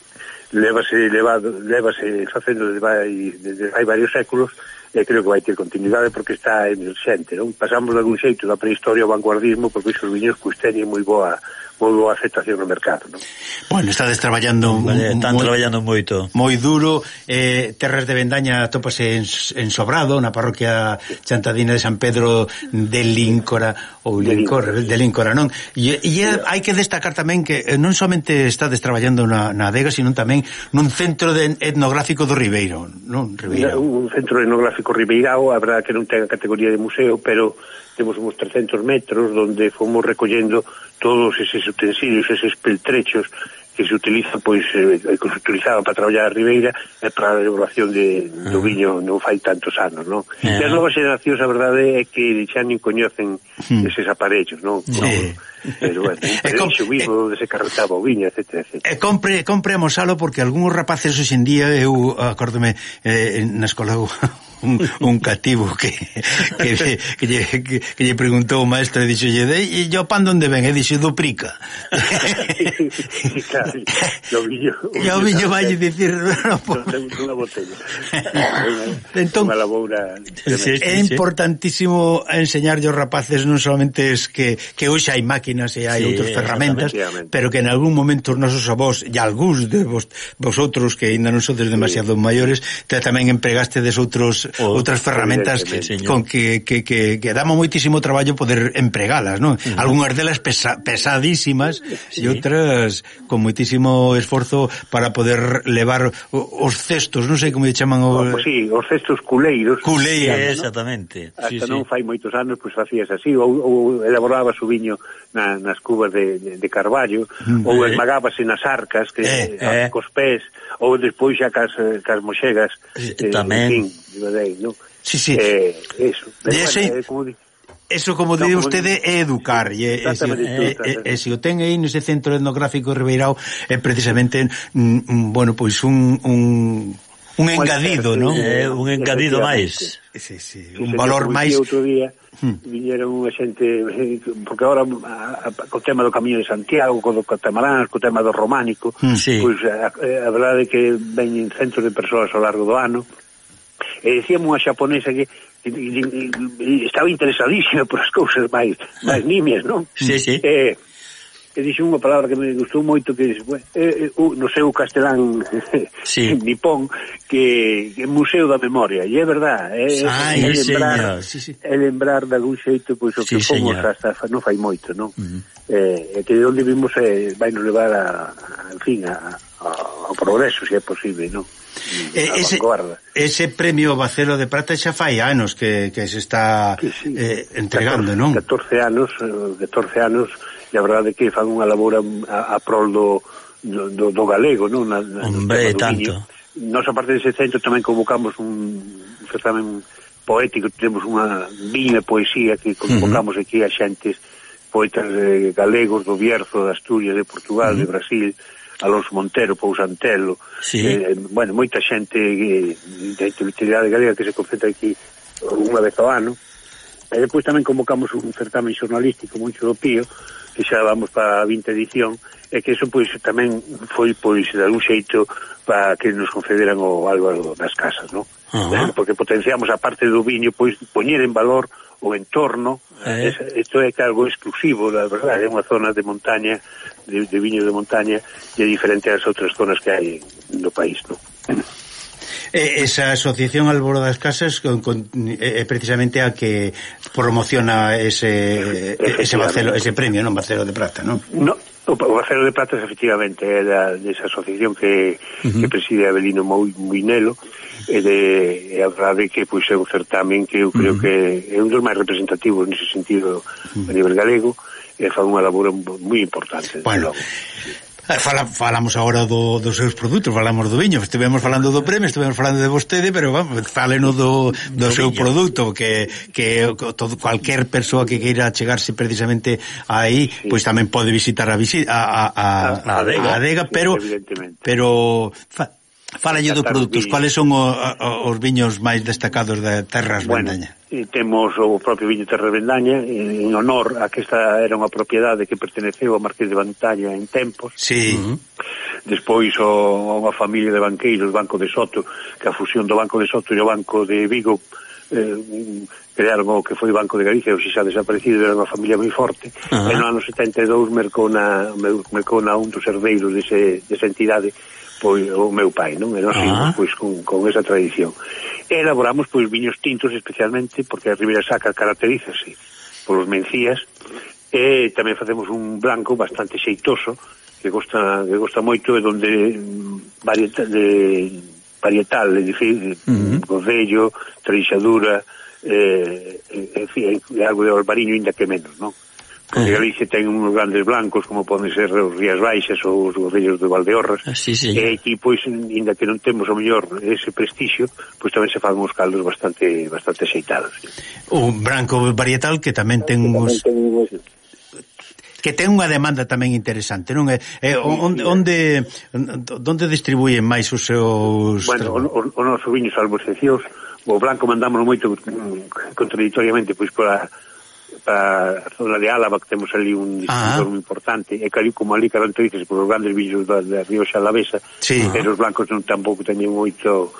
levase levado, levase facendo desde vai, desde hai varios séculos e creo que vai ter continuidade porque está emerxente, non? Pasamos de algún xeito da prehistoria ao vanguardismo porque os viños pois teñen moi boa moi boa aceptación no mercado non? Bueno, estades traballando vale, Están moi, traballando moito Moi duro eh, Terras de Vendaña atópase en, en Sobrado na parroquia Chantadina de San Pedro de Líncora ou Lincor, de Líncora, non? E, e hai que destacar tamén que eh, non somente estades traballando na, na adega, sino tamén nun centro de etnográfico do Ribeiro, non? Ribeiro. Un centro etnográfico ribeirao, a verdade que non ten a categoría de museo, pero temos uns 300 metros donde fomos recollendo todos eses utensilios, eses peltrechos que se utiliza pois, eh, que se utilizaba para traballar a Ribeira e eh, para a elaboración de, uh -huh. do ah. viño non fai tantos anos, non? Uh -huh. E as novas generacións, a verdade, é que xa nin coñecen uh -huh. eses aparellos, non? Sí. Pero, bueno, pero iso vivo, onde se carretaba o viño, etc. etc. E compre, compre algo porque algúns rapaces hoxendía, eu acórdome, eh, na escola un, un cativo que que, que, lle, que, que lle preguntou o maestro e dixolle, "E yo pan donde ven?" E dixo, "Duplica." claro, e o viño vai dicir, "No, unha botella." entón, é importantísimo enseñarlle aos rapaces non solamente es que que hoxe hai máquinas e hai sí, outras ferramentas, pero que en algún momento os nosos avós e algúns de vos, vosotros que ainda non sodes demasiado sí. maiores, tamén empregastedes outros outras ferramentas con que, que, que, que damos moitísimo traballo poder empregalas, non? Uh -huh. Algúnas delas pesa, pesadísimas sí. e outras con moitísimo esforzo para poder levar os cestos, non sei como lle chaman o... Oh, pues sí, os cestos culeiros. Culeiros, sí, exactamente. ¿no? Hasta sí, non sí. fai moitos anos, pois pues, facías así, ou, ou elaborabas o viño na, nas cubas de, de, de Carballo mm, ou eh. esmagábase nas arcas que, eh, eh. eh. cos pés ou despois xa cas, eh, cas moxegas eh, eh, tamén en fin, aí, no? sí, sí. Eh, eso, de ese... bueno, eh, como di... Eso, como no, di usted, é educar. E, e, e, e, e se o ten aí nese centro etnográfico Ribeirao, é precisamente, mm, mm, bueno, pois un, un un engadido, non? É un engadido máis. Sí, sí, un valor máis. Outro día hmm. viñeron unha xente porque agora co tema do camiño de Santiago, co do catamarán, co tema do románico, hmm, sí. pois a, eh, a verdade que veñen centros de persoas ao largo do ano. E eh, dicíamos unha xaponesa que estaba interesadísima por as cousas máis máis ah. nimias, non? Sí, sí. Eh, e dixo unha palabra que me gustou moito que dixo, eh, uh, no seu castelán sí. nipón que é Museo da Memoria e é verdad é, Ay, é, lembrar, sí, sí. é lembrar de algún xeito pois, pues, o sí, que fomos hasta non fai moito non? Uh -huh. eh, que de onde vimos eh, vai nos levar a, a, en fin a, a, ao progreso se é posible non? Eh, ese, ese premio Bacelo de Prata xa fai anos que, que se está que sí, eh, entregando, 14, non? 14 anos, eh, 14 anos e a verdade que fan unha labor a, a prol do, do, do, galego, non? Na, na, Hombre, do tanto. Nos, aparte dese centro, tamén convocamos un certamen poético, temos unha viña poesía que convocamos uh -huh. aquí a xentes poetas eh, galegos do Bierzo, de Asturias, de Portugal, uh -huh. de Brasil, Alonso Montero, Pousantelo, sí. eh, bueno, moita xente eh, da intelectualidade galega que se concentra aquí unha vez ao ano. E depois tamén convocamos un certamen xornalístico, moi do Pío, que xa vamos para a 20 edición, e que eso pois tamén foi pois de algún xeito para que nos concederan o Álvaro das Casas, non? Uh eh, -huh. Porque potenciamos a parte do viño pois poñer en valor o entorno, eh. isto é que algo exclusivo, la verdade, é unha zona de montaña, de, de viño de montaña, e diferente ás outras zonas que hai no país, non? Eh, esa asociación Alboro das Casas con, con, é eh, precisamente a que promociona ese ese bacelo, ese premio, non Barcelo de Prata, non? No, o, o de Prata efectivamente é da, desa asociación que, uh -huh. que preside Abelino Muinelo e de, e a verdade que pois, é un certamen que eu creo uh -huh. que é un dos máis representativos nese sentido uh -huh. a nivel galego e fa unha labor moi importante. Bueno. Fala, falamos agora do, dos seus produtos, falamos do viño, estivemos falando do premio, estivemos falando de vostede, pero vamos, fálenos do, do, do seu viño. produto, que, que todo, cualquier persoa que queira chegarse precisamente aí, sí. pois tamén pode visitar a, visi, a, a, a, a, adega. a adega, pero, pero fa, falalle dos produtos, cuáles son o, o, os viños máis destacados da Terras bueno, Vendaña? e temos o propio viño Terra Vendaña en honor a que esta era unha propiedade que perteneceu ao Marqués de Vantalla en tempos sí. despois o, a unha familia de banqueiros Banco de Soto que a fusión do Banco de Soto e o Banco de Vigo eh, crearon o que foi Banco de Galicia ou se xa desaparecido, era unha familia moi forte uh -huh. e no ano 72 mercou na, mercou na un dos herdeiros dese, desa entidade pois o meu pai, non? E nós ah. pois con, con esa tradición. E elaboramos pois viños tintos especialmente porque a Ribeira Sacra caracterízase polos mencías e tamén facemos un blanco bastante xeitoso que gosta que gosta moito e donde varietal de varietal, é dicir, uh -huh. godello, treixadura, eh, en fin, algo de albariño, ainda que menos, non? Porque Galicia ten uns grandes blancos como poden ser os Rías Baixas ou os Godellos de Valdeorras ah, sí, sí. e aquí pois inda que non temos o mellor ese prestixio pois tamén se fan uns caldos bastante bastante xeitados O branco varietal que tamén ten uns que ten unha demanda tamén interesante, non é? Eh, onde onde onde distribuyen máis os seus Bueno, o, o noso viño salvo excepcións, o branco mandámoslo moito mm, contraditoriamente pois pola nesta zona de Álava que temos ali un distribuidor ah. moi importante e que ali como ali caracterízase por os grandes vinhos da, da Rioxa Alavesa sí. pero os blancos non tampouco teñen moito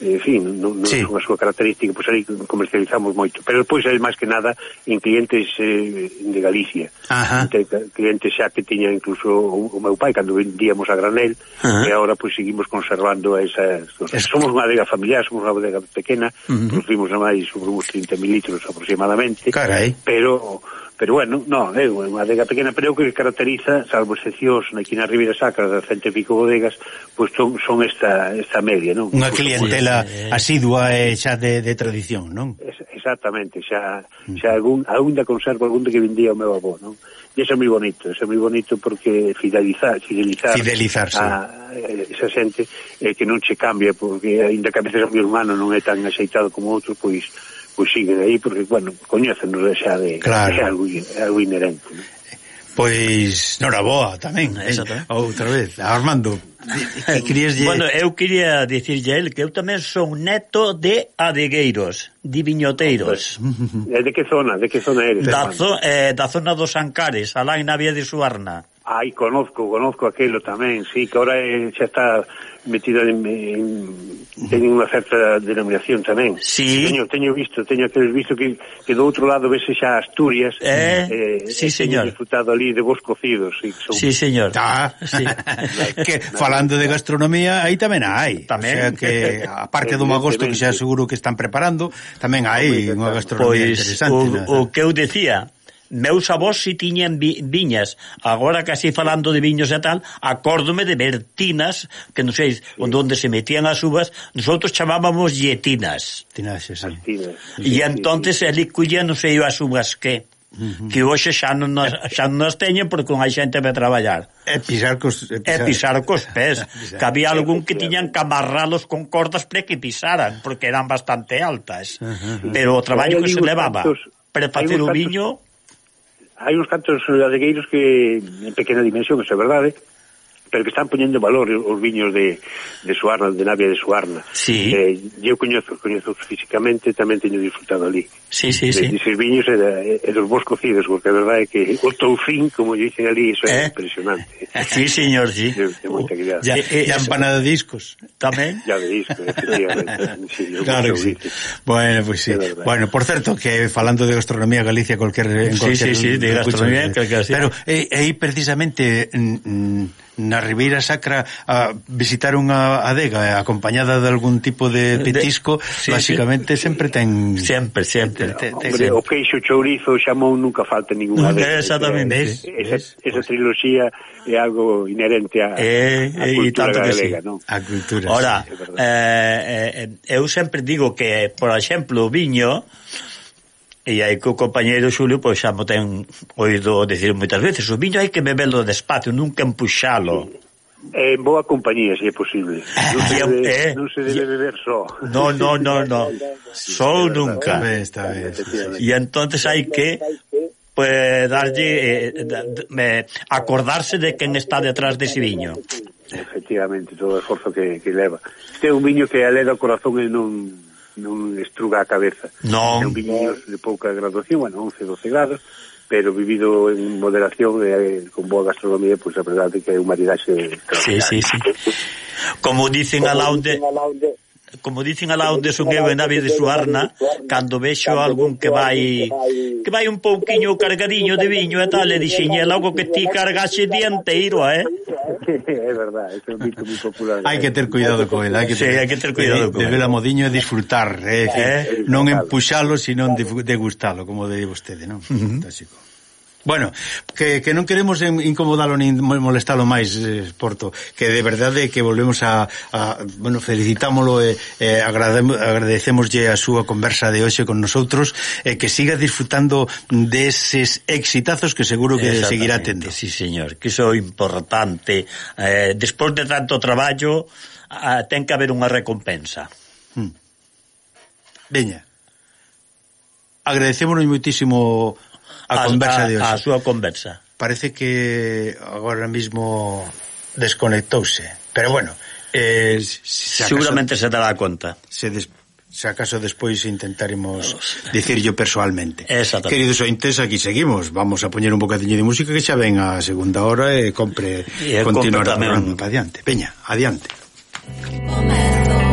en fin, non, non sí. é unha súa característica, pois aí comercializamos moito, pero pois é máis que nada en clientes eh, de Galicia, Ajá. clientes xa que tiña incluso o, o meu pai cando vendíamos a granel, Ajá. e agora pois seguimos conservando esa es... somos unha adega familiar, somos unha adega pequena, uh -huh. producimos a máis sobre uns 30.000 litros aproximadamente, Carai. pero Pero bueno, no, é unha adega pequena, pero o que caracteriza, salvo excepcións aquí na Ribeira Sacra das cento e pico bodegas, pois pues son, son esta, esta media, non? Unha clientela sí, asidua e xa de, de tradición, non? Es, exactamente, xa, xa algún, algún da conservo, algún de que vendía o meu avó, non? E iso é moi bonito, iso é moi bonito porque fidelizar, fidelizar Fidelizarse. a eh, esa xente eh, que non che cambia, porque ainda que a veces o meu hermano non é tan axeitado como outros, pois pois siguen aí porque, bueno, coñecenos xa de claro. de algo, algo inherente. ¿no? Pois, noraboa tamén, eh? outra vez, Armando. Querías lle... Bueno, eu quería dicirlle a él que eu tamén son neto de adegueiros, de viñoteiros. Ah, eh, de que zona? De que zona eres? Da, zo, eh, da zona dos Ancares, alá en Navia de Suarna. Ai, conozco, conozco aquilo tamén, sí, que ahora eh, xa está metida en, en teñen unha certa denominación tamén. Sí. Teño, teño visto, teño que visto que, que do outro lado vese xa Asturias. Eh, eh sí, eh, señor. Disfrutado ali de vos cocidos. Sí, son... sí señor. Ah. Sí. que, falando de gastronomía, aí tamén hai. Tamén. O sea, que, a do Magosto, que xa seguro que están preparando, tamén hai unha gastronomía pois, interesante. O, o que eu decía, meus avós si tiñan vi, viñas. Agora casi falando de viños e tal, acórdome de vertinas, que non sei, onde se metían as uvas, nosotros chamábamos yetinas. Tinas, sí. E entonces ali cuía non sei, as uvas que... Uh -huh. que hoxe xa non nas, xa non nas teñen porque unha xente vai traballar e pisar cos, e pisar, e pisar cos pés pisar. que había algún que tiñan que amarralos con cordas para que pisaran porque eran bastante altas uh -huh. pero o traballo que se levaba para facer o viño hai uns cantos adegueiros que en pequena dimensión, eso é verdade, pero que están poñendo valor os viños de, de Suarna, de Navia de Suarna. Sí. Eh, eu coñezo, coñezo físicamente, tamén teño disfrutado ali. Sí, sí, de, sí. Dices viños e, da, e dos bons cocidos, porque a verdade é que o toufín, como dicen ali, iso é eh? impresionante. Eh, sí, señor, sí. De, de moita. Ya, e, e empanada de discos, tamén? Ya de discos, efectivamente. sí, claro que sí. Bueno, pois pues, sí. Bueno, por certo, que falando de gastronomía Galicia, cualquier, en sí, cualquier... Sí, sí, sí, de gastronomía, cualquier... Eh, pero, e, eh, precisamente... precisamente... Mm, mm na Ribeira Sacra a visitar unha adega acompañada de algún tipo de petisco, de, sí, basicamente sí, sempre ten sempre, sempre. Te, te, Hombre, sempre. o queixo chourizo xamón nunca falta ninguna adega. Exactamente. Eh, es, esa, esa triloxía é algo inherente a, eh, a eh, cultura tanto galega, sí. non? A cultura. Ora, sí, eh, eh, eh, eu sempre digo que, por exemplo, o viño E aí que o compañeiro Xulio pois xa mo ten oído decir moitas veces, o viño hai que bebelo despacio, nunca empuxalo. En boa compañía, se é posible. Non se eh, debe, eh, eh, non se debe beber só. No, no, no, no. só nunca. E entonces hai que pues, darlle eh, da, acordarse de quen está detrás dese viño. Efectivamente, todo o esforzo que, que leva. Este é un viño que aleda o corazón e non non estruga a cabeza. Non. un viño de pouca graduación, bueno, 11, 12 grados, pero vivido en moderación e eh, con boa gastronomía, pois pues, a verdade que é un maridaxe... Sí, sí, sí. Como dicen a Laude... Dicen a laude como dicen alá onde son eu en Nave de Suarna, cando vexo algún que vai que vai un pouquiño cargadiño de viño e tal, e dixen, é logo que ti cargase dianteiro, eh? é verdade, é un dito moi popular. Hai que ter cuidado con ele, hai que sí, hai que ter cuidado con ele. ver a modiño e disfrutar, eh, eh? non empuxalo, sino degustalo, como de vostede, non? Fantástico. Bueno, que, que non queremos incomodalo nin molestalo máis, eh, Porto, que de verdade que volvemos a, a bueno, felicitámolo e eh, eh, agradecemoslle a súa conversa de hoxe con nosotros e eh, que siga disfrutando deses exitazos que seguro que seguirá tendo. Sí, señor, que iso é importante. Eh, despois de tanto traballo, a, ten que haber unha recompensa. Hmm. Veña. Agradecémonos moitísimo a, a conversa de hoxe. A, súa conversa. Parece que agora mismo desconectouse, pero bueno, eh, se acaso, seguramente se dará conta. Se des, se acaso despois intentaremos dicirlo persoalmente. Queridos ointes, aquí seguimos. Vamos a poñer un bocadiño de música que xa ven a segunda hora e compre e continuar o programa para adiante. Peña, adiante. Momento.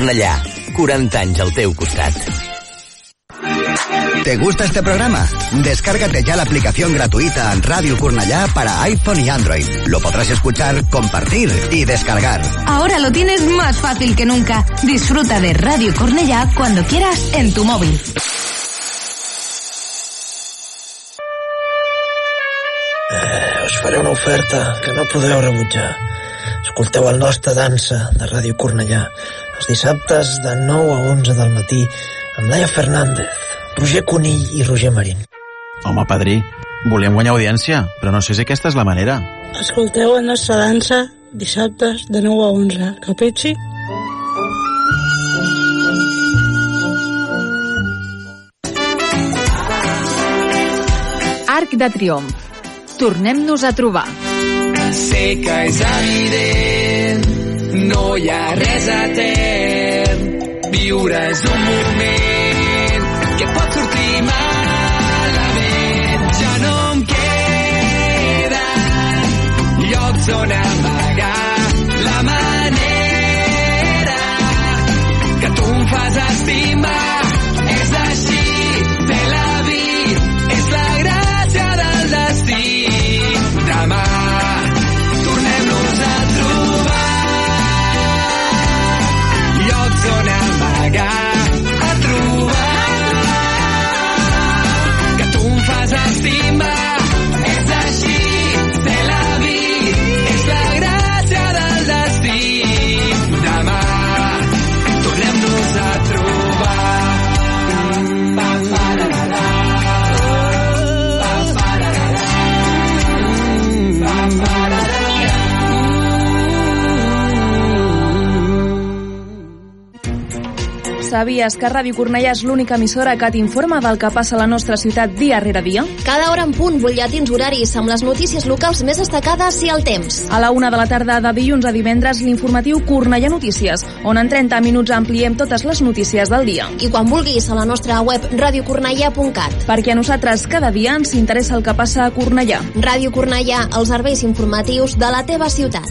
Cornellà, 40 anys al teu costat. ¿Te gusta este programa? Descárgate ya la aplicación gratuita Radio Cornellà para iPhone y Android. Lo podrás escuchar, compartir y descargar. Ahora lo tienes más fácil que nunca. Disfruta de Radio Cornellá cuando quieras en tu móvil. us faré una oferta que no podeu rebutjar. Escolteu el nostre dansa de Ràdio Cornellà dissabtes de 9 a 11 del matí amb Laia Fernández, Roger Conill i Roger Marín. Home, padrí, volem guanyar audiència, però no sé si aquesta és la manera. Escolteu la nostra dansa dissabtes de 9 a 11. Capisci? Arc de Triomf. Tornem-nos a trobar. Sé que és evident, no hi ha res etern. Viure és un moment que pot sortir malament. Ja no em queden llocs on amagar la manera que tu em fas estimar. Sabies que Ràdio Cornellà és l'única emissora que t'informa del que passa a la nostra ciutat dia rere dia? Cada hora en punt, butlletins horaris amb les notícies locals més destacades i el temps. A la una de la tarda de dilluns a divendres, l'informatiu Cornellà Notícies, on en 30 minuts ampliem totes les notícies del dia. I quan vulguis a la nostra web radiocornellà.cat. Perquè a nosaltres cada dia ens interessa el que passa a Cornellà. Ràdio Cornellà, els serveis informatius de la teva ciutat.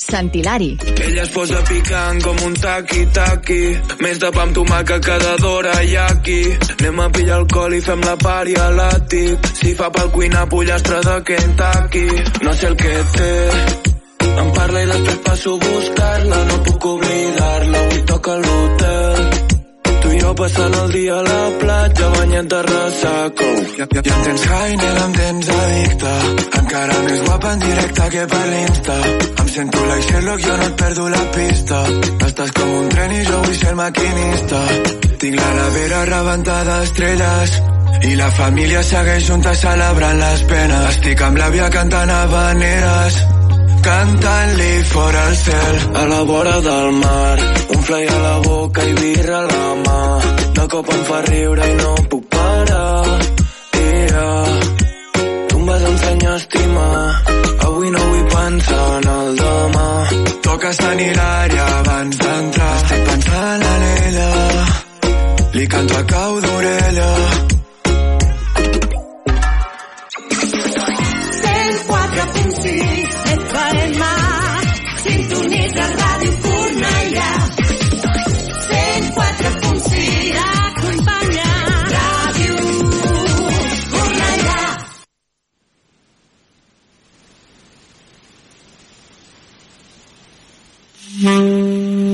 Sant Hilari. Ella es posa picant com un taqui-taqui. Més de pa amb tomàquet cada d'hora i aquí Anem a pillar alcohol i fem la pari a l'àtic Si fa pel cuinar pollastre de Kentucky. No sé el que té. Em parla i després passo a buscar-la. No puc oblidar-la, avui toca l'hotel Jo passant el dia a la platja banyat de ressaca ja, ja, ja. Em tens high, nena, em tens addicte. Encara més guapa en directe que per l'Insta. Em sento like Sherlock, jo no et perdo la pista. Estàs com un tren i jo vull ser el maquinista. Tinc la nevera rebentada d'estrelles i la família segueix junta celebrant les penes. Estic amb l'àvia cantant habaneres cantant-li fora el cel a la vora del mar. Un fly a la boca i birra a la mà. De cop em fa riure i no puc parar. Yeah. tu em vas ensenyar a estimar. Avui no vull pensar en el demà. Toca Sant Hilari abans d'entrar. Estic pensant en ella. Li canto a cau d'orella Mm-hmm.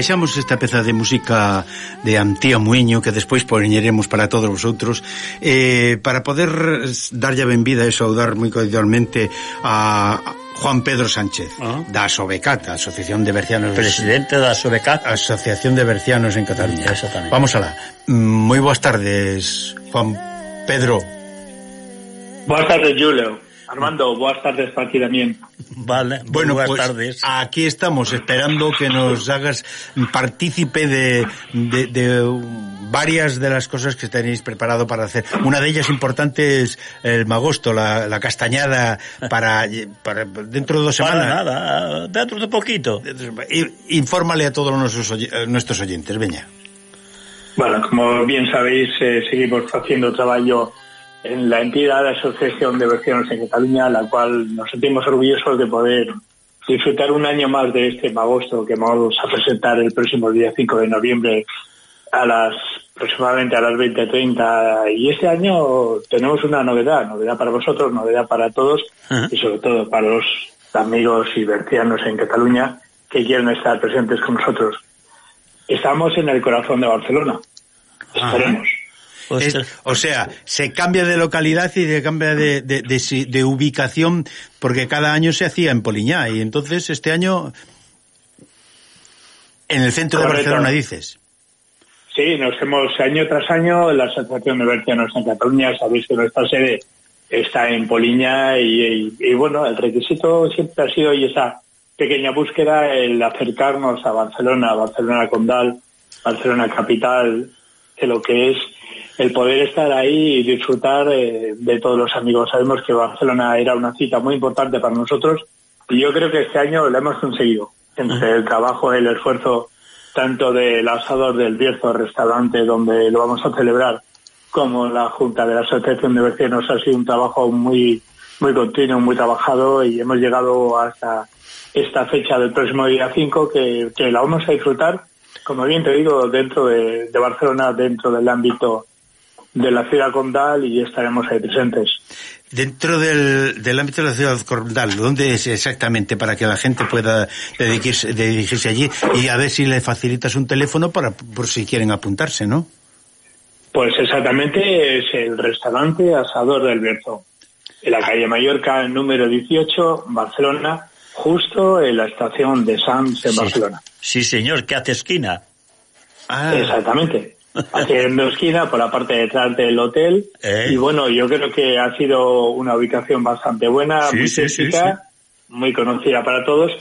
baixamos esta peza de música de Antía Muiño que despois poñeremos para todos vosotros eh, para poder darlle a benvida e saudar moi cordialmente a Juan Pedro Sánchez, ah. da SOBECAT, Asociación de Bercianos... Presidente da SOBECAT. Asociación de Bercianos en Cataluña. Ah, exactamente. Vamos alá. Mm, moi boas tardes, Juan Pedro. Boas tardes, Julio. Armando, boas tardes para ti tamén. Vale, bueno, boas pues, tardes. Aquí estamos esperando que nos hagas partícipe de, de, de varias de las cosas que tenéis preparado para hacer. Una de ellas importante es el magosto, la, la castañada para, para dentro de dos semanas. Para nada, dentro de poquito. Infórmale a todos nuestros, eh, nuestros oyentes, veña. Bueno, como bien sabéis, eh, seguimos haciendo trabajo en la entidad de Asociación de Vecinos en Cataluña, la cual nos sentimos orgullosos de poder disfrutar un año más de este magosto que vamos a presentar el próximo día 5 de noviembre a las aproximadamente a las 20.30 y este año tenemos una novedad, novedad para vosotros, novedad para todos y sobre todo para los amigos y bercianos en Cataluña que quieren estar presentes con nosotros. Estamos en el corazón de Barcelona. Esperemos. Es- o sea, se cambia de localidad y se cambia de, de, de si- de ubicación porque cada año se hacía en Poliñá y entonces este año en el centro de. Barcelona dices. Sí, nos hemos año tras año la Asociación de Bercianos en Cataluña, sabéis que nuestra sede está en Poliña y, y- y, bueno, el requisito siempre ha sido y esa pequeña búsqueda el acercarnos a Barcelona, Barcelona Condal, Barcelona Capital, de lo que es el poder estar ahí y disfrutar eh, de todos los amigos. Sabemos que Barcelona era una cita muy importante para nosotros y yo creo que este año lo hemos conseguido. Entre el trabajo, el esfuerzo tanto del asador del Bierzo restaurante donde lo vamos a celebrar como la Junta de la Asociación de Vecinos ha sido un trabajo muy muy continuo, muy trabajado y hemos llegado hasta esta fecha del próximo día 5 que, que la vamos a disfrutar, como bien te digo, dentro de, de Barcelona, dentro del ámbito de la ciudad condal y estaremos ahí presentes. Dentro del, del ámbito de la ciudad condal, ¿dónde es exactamente para que la gente pueda dedicarse, dirigirse allí y a ver si le facilitas un teléfono para por si quieren apuntarse, ¿no? Pues exactamente es el restaurante Asador del Bierzo, en la calle Mallorca, número 18, Barcelona, justo en la estación de Sants en Sí. Barcelona. Sí, señor, que hace esquina. Ah. Exactamente. Haciendo esquina por la parte de detrás del hotel. Eh. Y bueno, yo creo que ha sido una ubicación bastante buena, Sí, muy sí, sí, céntrica, muy conocida para todos.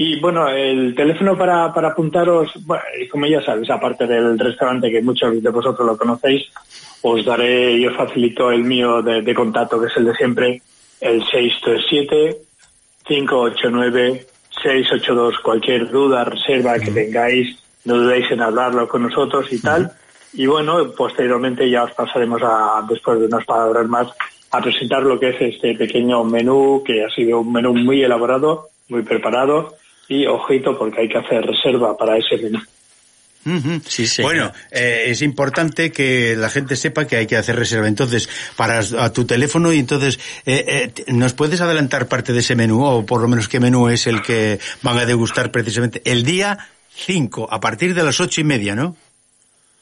Y bueno, el teléfono para, para apuntaros, bueno, como ya sabéis, aparte del restaurante que muchos de vosotros lo conocéis, os daré y os facilito el mío de, de contacto, que es el de siempre, el 637-589-682. Cualquier duda, reserva que tengáis, no dudéis en hablarlo con nosotros y tal. Y bueno, posteriormente ya os pasaremos a, después de unas palabras más, a presentar lo que es este pequeño menú, que ha sido un menú muy elaborado, muy preparado, y ojito porque hay que hacer reserva para ese menú. Ujú. Bueno, eh, es importante que la gente sepa que hay que hacer reserva. Entonces, para a tu teléfono, y entonces, eh, eh, ¿nos puedes adelantar parte de ese menú? O por lo menos qué menú es el que van a degustar precisamente el día 5, a partir de las ocho y media, ¿no?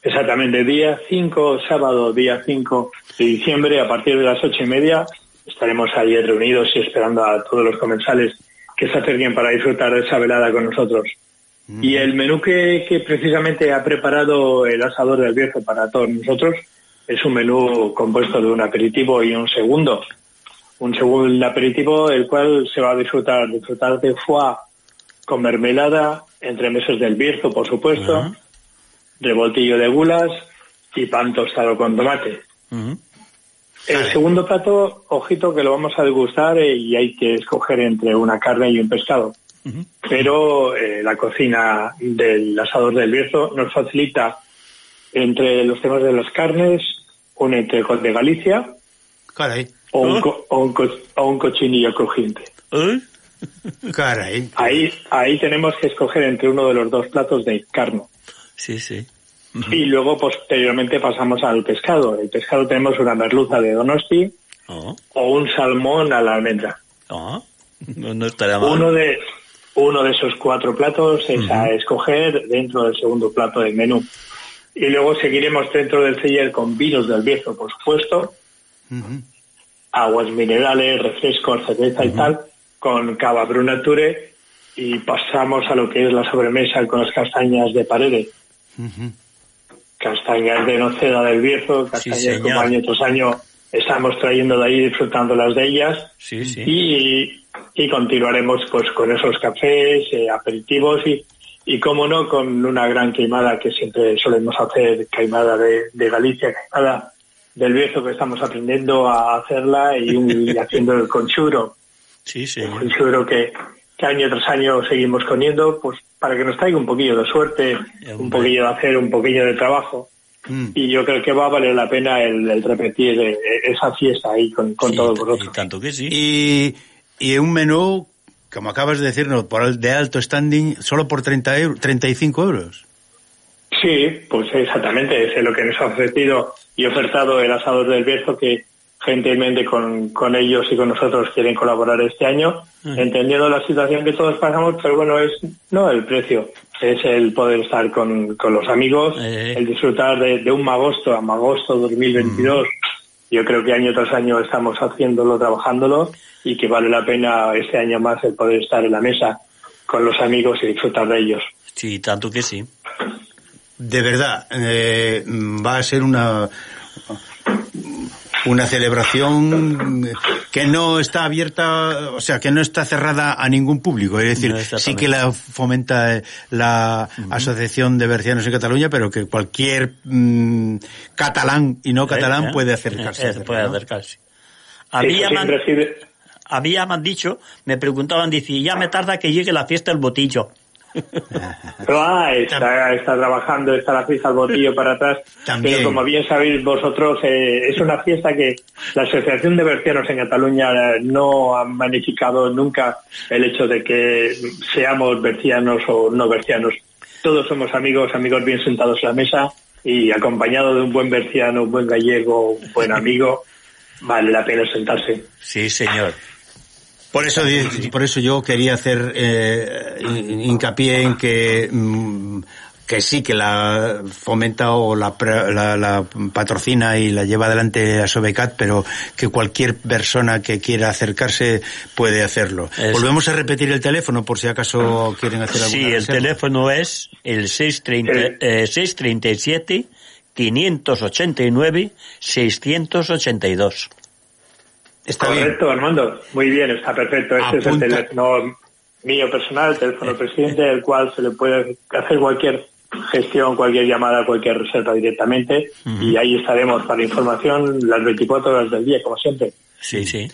Exactamente, día 5, sábado, día 5 de diciembre, a partir de las ocho y media, estaremos ahí reunidos y esperando a todos los comensales que se acerquen para disfrutar de esa velada con nosotros. Y el menú que, que precisamente ha preparado el asador del Bierzo para todos nosotros es un menú compuesto de un aperitivo y un segundo. Un segundo aperitivo, el cual se va a disfrutar, disfrutar de foie con mermelada, entre meses del Bierzo, por supuesto, revoltillo de gulas y pan tostado con tomate. El segundo plato, ojito que lo vamos a degustar eh, y hay que escoger entre una carne y un pescado. Pero eh, la cocina del asador del Bierzo nos facilita entre los temas de las carnes un entrecot de Galicia Caray. o un, co- o un co- o un cochinillo crujiente. Caray. Ahí, ahí tenemos que escoger entre uno de los dos platos de carne. Sí, sí. Y luego posteriormente pasamos al pescado. El pescado tenemos una merluza de Donosti Oh, o un salmón a la almendra. oh. No, no estaría mal. Uno de uno de esos cuatro platos es a escoger dentro del segundo plato del menú. Y luego seguiremos dentro del celler con vinos del viejo, por supuesto, aguas minerales, refrescos, cerveza y tal, con cava brunature y pasamos a lo que es la sobremesa con las castañas de paredes. Castañas de Noceda del Viejo, castañas señor. como año tras año estamos trayendo de ahí, disfrutándolas de ellas. Sí, sí. Y, y continuaremos pues con esos cafés, eh, aperitivos y, y como no, con una gran queimada que siempre solemos hacer, queimada de, de Galicia, queimada del Bierzo que estamos aprendiendo a hacerla y, un- y haciendo el conchuro. Sí, sí. El conchuro que, que año tras año seguimos comiendo, pues para que nos traiga un poquillo de suerte, un poquillo de hacer, un poquillo de trabajo. Y yo creo que va a valer la pena el, el repetir eh, esa fiesta ahí con, con todos vosotros. Tanto que sí. Y, y un menú, como acabas de decirnos, por el de alto standing, solo por 30 euros, 35 euros. Sí, pues exactamente, es lo que nos ha ofrecido y ofertado el asador del Bierzo que gentilmente con, con ellos y con nosotros quieren colaborar este año, Mm. entendiendo la situación que todos pasamos, pero bueno, es no el precio, es el poder estar con, con los amigos, Eh. el disfrutar de, de un magosto a magosto 2022. Yo creo que año tras año estamos haciéndolo, trabajándolo y que vale la pena este año más el poder estar en la mesa con los amigos y disfrutar de ellos. Sí, tanto que sí. De verdad, eh, va a ser una una celebración que no está abierta, o sea, que no está cerrada a ningún público. Es decir, No, sí que la fomenta la Asociación de Bercianos en Cataluña, pero que cualquier mm, catalán y no catalán Eh, puede acercarse. eh, puede ¿no? acercarse. Man- había man dicho, me preguntaban, dice, ya me tarda que llegue la fiesta del botillo. Pero, ah, está, está trabajando, está la fiesta al botillo para atrás. También. Pero como bien sabéis vosotros, eh, es una fiesta que la Asociación de Bercianos en Cataluña eh, no ha magnificado nunca el hecho de que seamos bercianos o no bercianos. Todos somos amigos, amigos bien sentados en la mesa y acompañado de un buen berciano, un buen gallego, un buen amigo, vale la pena sentarse. Sí, señor. Por eso, por eso yo quería hacer eh, hin- hincapié en que mm, que sí que la fomenta o la, pre- la, la patrocina y la lleva adelante a Sobecat, pero que cualquier persona que quiera acercarse puede hacerlo. Es- Volvemos a repetir el teléfono por si acaso quieren hacer alguna Sí, el reserva. teléfono es el 630, eh, 637 589 682. Está Correcto, Armando. Muy bien, está perfecto. Este es el teléfono mío personal, el teléfono del presidente, el cual se le puede hacer cualquier gestión, cualquier llamada, cualquier reserva directamente. Y ahí estaremos para información las 24 horas del día, como siempre. Sí, sí.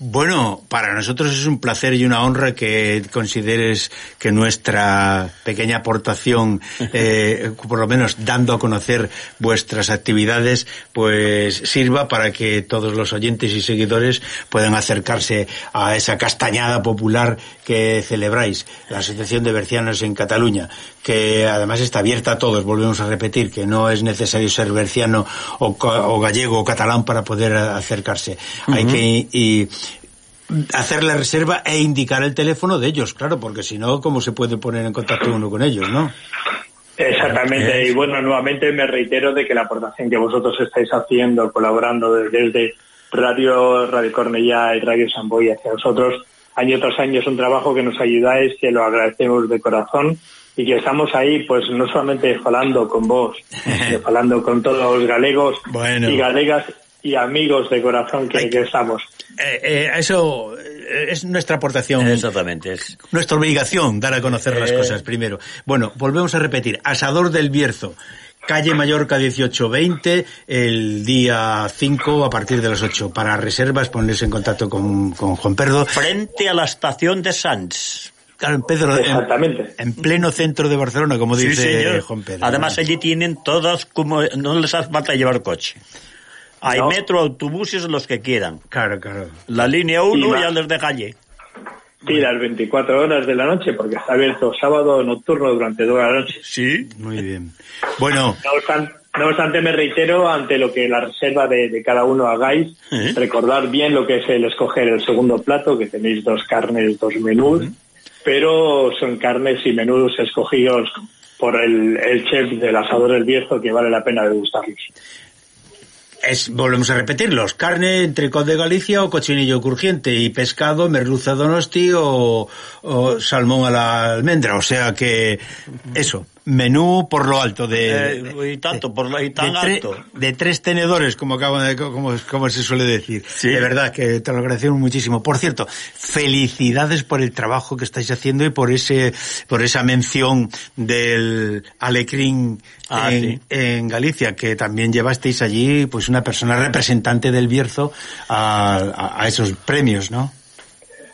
Bueno, para nosotros es un placer y una honra que consideres que nuestra pequeña aportación, eh, por lo menos dando a conocer vuestras actividades, pues sirva para que todos los oyentes y seguidores puedan acercarse a esa castañada popular que celebráis, la Asociación de Bercianos en Cataluña, que además está abierta a todos, volvemos a repetir, que no es necesario ser berciano o, o gallego o catalán para poder acercarse. Hay que y hacer la reserva e indicar el teléfono de ellos, claro, porque si no, ¿cómo se puede poner en contacto uno con ellos, no? Exactamente, y bueno, nuevamente me reitero de que la aportación que vosotros estáis haciendo, colaborando de- desde Radio, Radio Cornellá y Radio Samboy hacia vosotros, año tras año es un trabajo que nos ayudáis, que lo agradecemos de corazón y que estamos ahí, pues no solamente hablando con vos, sino hablando con todos los galegos Bueno. y galegas y amigos de corazón que, que estamos. Eh, eh, eso eh, es nuestra aportación. Exactamente. Es. Nuestra obligación, dar a conocer las Eh. cosas primero. Bueno, volvemos a repetir. Asador del Bierzo. Calle Mallorca 1820, el día 5 a partir de las 8. Para reservas, ponerse en contacto con, con Juan Pedro. Frente a la estación de Sants. Claro, en Pedro, en- Exactamente. En, pleno centro de Barcelona, como Sí, dice señor. Juan Pedro. Además, allí tienen todas como... No les hace falta llevar coche. Hay No. metro, autobuses, los que quieran. Claro, claro. La línea 1 Y ya les de calle. Sí, las 24 horas de la noche, porque está abierto sábado nocturno durante toda la noche. Sí. Muy bien. Bueno, No obstante, no obstante, me reitero ante lo que la reserva de, de cada uno hagáis, ¿Eh? recordar bien lo que es el escoger el segundo plato, que tenéis dos carnes, dos menús, pero son carnes y menús escogidos por el, el chef del asador del Bierzo, que vale la pena degustarlos. es, volvemos a repetirlos, carne, entrecot de Galicia o cochinillo crujiente y pescado, merluza donosti o, o salmón a la almendra, o sea que eso. Menú por lo alto de... Eh, y tanto, por lo, y de, tan tre- alto. de tres tenedores, como acaban de, como, como se suele decir. Sí. De verdad que te lo agradecemos muchísimo. Por cierto, felicidades por el trabajo que estáis haciendo y por ese, por esa mención del Alecrín Ah, en, sí. en Galicia, que también llevasteis allí, pues una persona representante del Bierzo a, a- a esos premios, ¿no?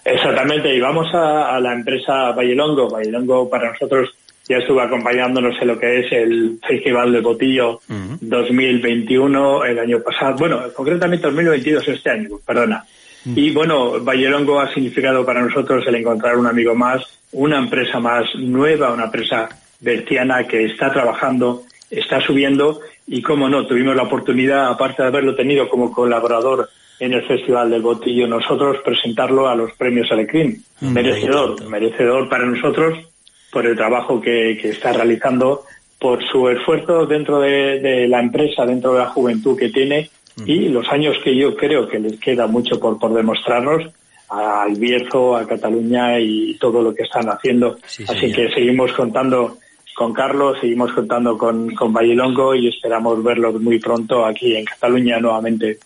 Exactamente, y vamos a, a la empresa Vallelongo. Vallelongo para nosotros ya estuvo acompañándonos en lo que es el Festival de Botillo 2021 el año pasado, bueno, concretamente 2022 este año, perdona. Y bueno, Vallelongo ha significado para nosotros el encontrar un amigo más, una empresa más nueva, una empresa bertiana que está trabajando, está subiendo y como no, tuvimos la oportunidad, aparte de haberlo tenido como colaborador en el Festival del Botillo, nosotros presentarlo a los premios Alecrim. Merecedor, merecedor para nosotros por el trabajo que, que está realizando, por su esfuerzo dentro de, de la empresa, dentro de la juventud que tiene y los años que yo creo que les queda mucho por, por demostrarnos al Bierzo, a Cataluña y todo lo que están haciendo. Sí, Así señor. que seguimos contando con Carlos, seguimos contando con, con Bailongo y esperamos verlos muy pronto aquí en Cataluña nuevamente.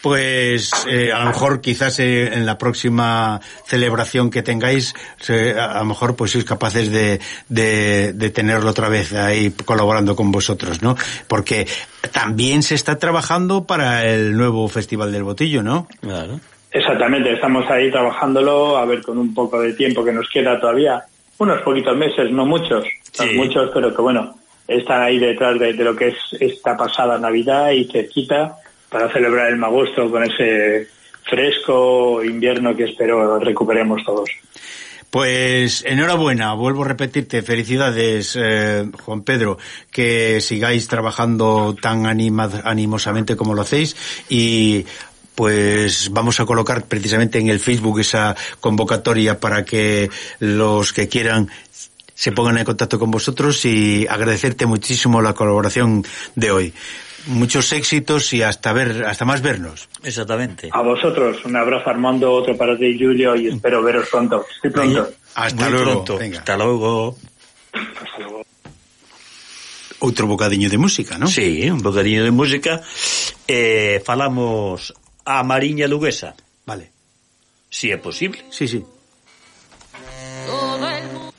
Pues eh, a lo mejor quizás eh, en la próxima celebración que tengáis, se- a lo mejor pues sois capaces de, de, de tenerlo otra vez ahí colaborando con vosotros, ¿no? Porque también se está trabajando para el nuevo Festival del Botillo, ¿no? Claro. Exactamente, estamos ahí trabajándolo, a ver con un poco de tiempo que nos queda todavía, unos poquitos meses, no muchos, no muchos, pero que bueno, están ahí detrás de, de lo que es esta pasada Navidad y cerquita para celebrar el magosto con ese fresco invierno que espero recuperemos todos. Pues enhorabuena, vuelvo a repetirte, felicidades eh, Juan Pedro, que sigáis trabajando tan animosamente como lo hacéis y pues vamos a colocar precisamente en el Facebook esa convocatoria para que los que quieran se pongan en contacto con vosotros y agradecerte muchísimo la colaboración de hoy. muchos éxitos y hasta ver hasta más vernos. Exactamente. A vosotros, un abrazo Armando, otro para ti Julio y espero veros pronto. Estoy pronto. Venga. Hasta Muy luego. Pronto. Hasta luego. Hasta luego. Outro bocadiño de música, non? Sí, un bocadiño de música. Eh, falamos a Mariña Luguesa. Vale. Si é posible. Sí, sí. Todo el mundo...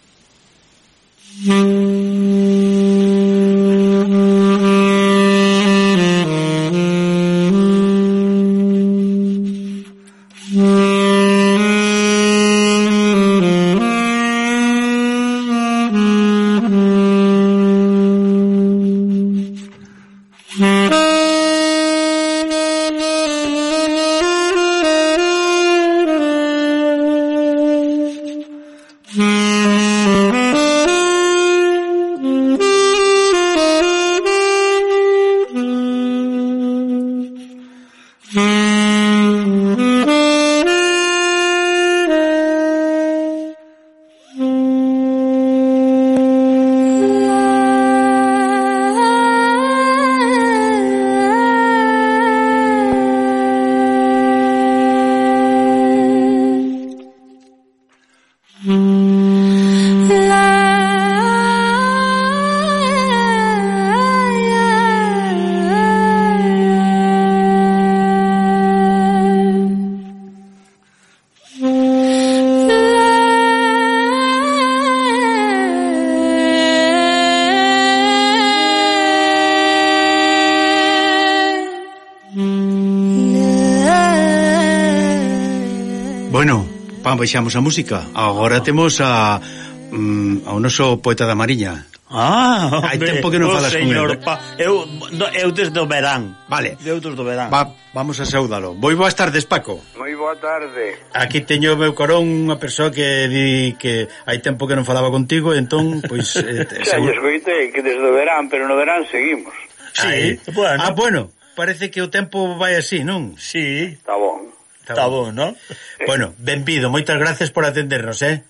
baixamos a música. Agora temos a mm, ao noso poeta da Mariña. Ah, hombre, hai tempo que non oh, falas con el. Pa, eu, no, eu desde o verán. Vale. Eu desde o verán. Va, vamos a saudalo. Moi boas tardes, Paco. Moi boa tarde. Aquí teño o meu corón unha persoa que di que hai tempo que non falaba contigo, entón, pois... Pues, eh, xa, seguro... escoitei que desde o verán, pero no verán seguimos. Sí, bueno. Ah, bueno, parece que o tempo vai así, non? Sí. Está bon. Está bo, non? Bueno, benvido, moitas gracias por atendernos, eh?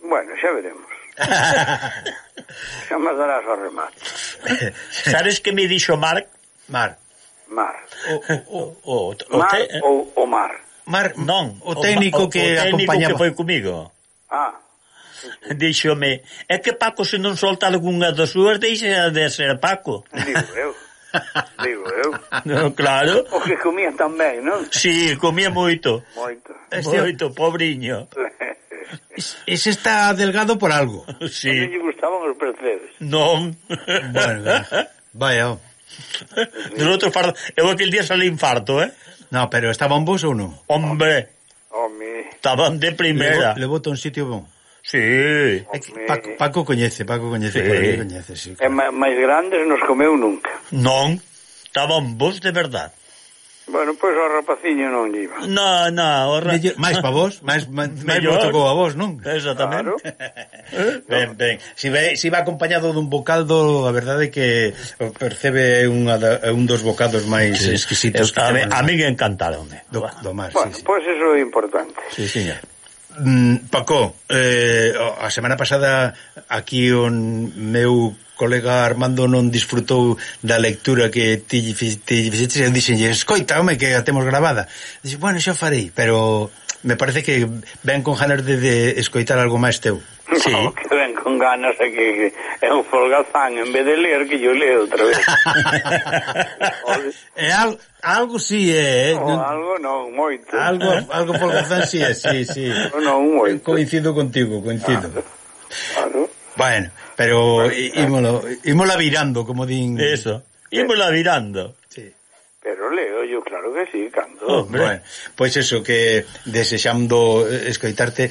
Bueno, xa veremos. xa me darás o remate. Sabes que me dixo Marc? Marc. Mar. O, o, o, o, mar te... ou o mar? Mar, non, o técnico o, o, que o técnico acompañaba. que foi comigo. Ah. Díxome, é que Paco se non solta algunha das súas, deixa de ser Paco. Digo eu. Digo eu. No, claro. O que comía tan ben, non? Si, sí, comía moito. Moito. Este... Moito, pobriño. Ese está delgado por algo. Sí. Non lle gustaban os percebes. Non. Bueno, vaya. Oh. Sí. Del outro fardo. Eu aquel día salí infarto, eh? No, pero estaban vos ou non? Hombre. Hombre. Estaban de primeira. Le, le boto un sitio bon. Sí, Paco, Paco coñece, Paco coñece, sí. Paco coñece, sí. Eh, claro. E máis grandes nos comeu nunca. Non, estaban vos de verdad. Bueno, pois pues, o rapaciño non lle iba. No, no, o ra... Máis pa vos, máis máis vos tocou a vos, non? Exactamente. Claro. Eh, ben, ben. Si ve, si va acompañado dun bocaldo, a verdade é que percebe unha da, un dos bocados máis exquisitos. Que a, me, a mí encantaron, do, do mar, bueno, sí, sí. Pois pues eso é importante. Sí, señor. Mm, Paco, eh, a semana pasada aquí o meu colega Armando non disfrutou da lectura que ti, ti, ti fixeches e dixen, escoita, home, que a temos grabada. Dixe, bueno, xa farei, pero me parece que ven con ganas de, de escoitar algo máis teu. Sí. No, que ven con ganas de que, que é un folgazán en vez de ler que yo leo outra vez. é algo, algo si sí, é, eh. no, non, algo non, moito. Algo algo folgazán si sí, é, si, sí, si. Sí. No, non, moito. Coincido contigo, coincido. Claro. claro. Bueno, pero ímolo, ímola virando, como din. Eso. Ímola virando. Pero leo yo, claro que sí, canto. Hombre. bueno, pois eso, que desexando escoitarte,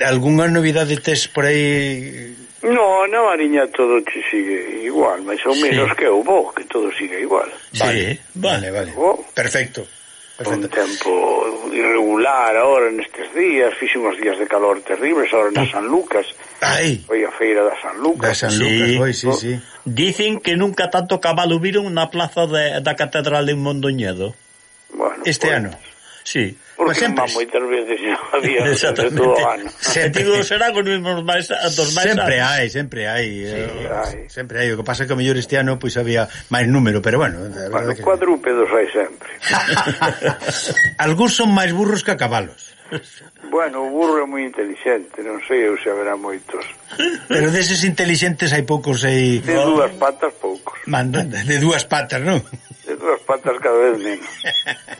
algunha novidade tes por aí... No, na Mariña todo sigue igual, mas son menos sí. que o bo, que todo sigue igual. Vale, vale, vale. Oh. Perfecto un tempo irregular ahora nestes días, fixemos días de calor terribles ahora na ah. San Lucas. Ai. Foi a feira da San Lucas. Da San Lucas, sí. foi, sí, oh. sí. Dicen que nunca tanto cabalo viron na plaza de, da Catedral de Mondoñedo. Bueno, este pues, ano. Sí. Porque sempre, moitas veces había todo o ano. Sentido será con mesmos máis dos máis Sempre hai, sempre hai. Sí, eh, hai. Sempre hai, o que pasa é que o mellor este ano pois había máis número, pero bueno, bueno que... cuadrúpedos hai sempre. Algúns son máis burros que a cabalos. Bueno, o burro é moi inteligente, non sei eu se haberá moitos. Pero deses inteligentes hai poucos aí... De dúas patas, poucos. Manda, de dúas patas, non? De dúas patas cada vez menos.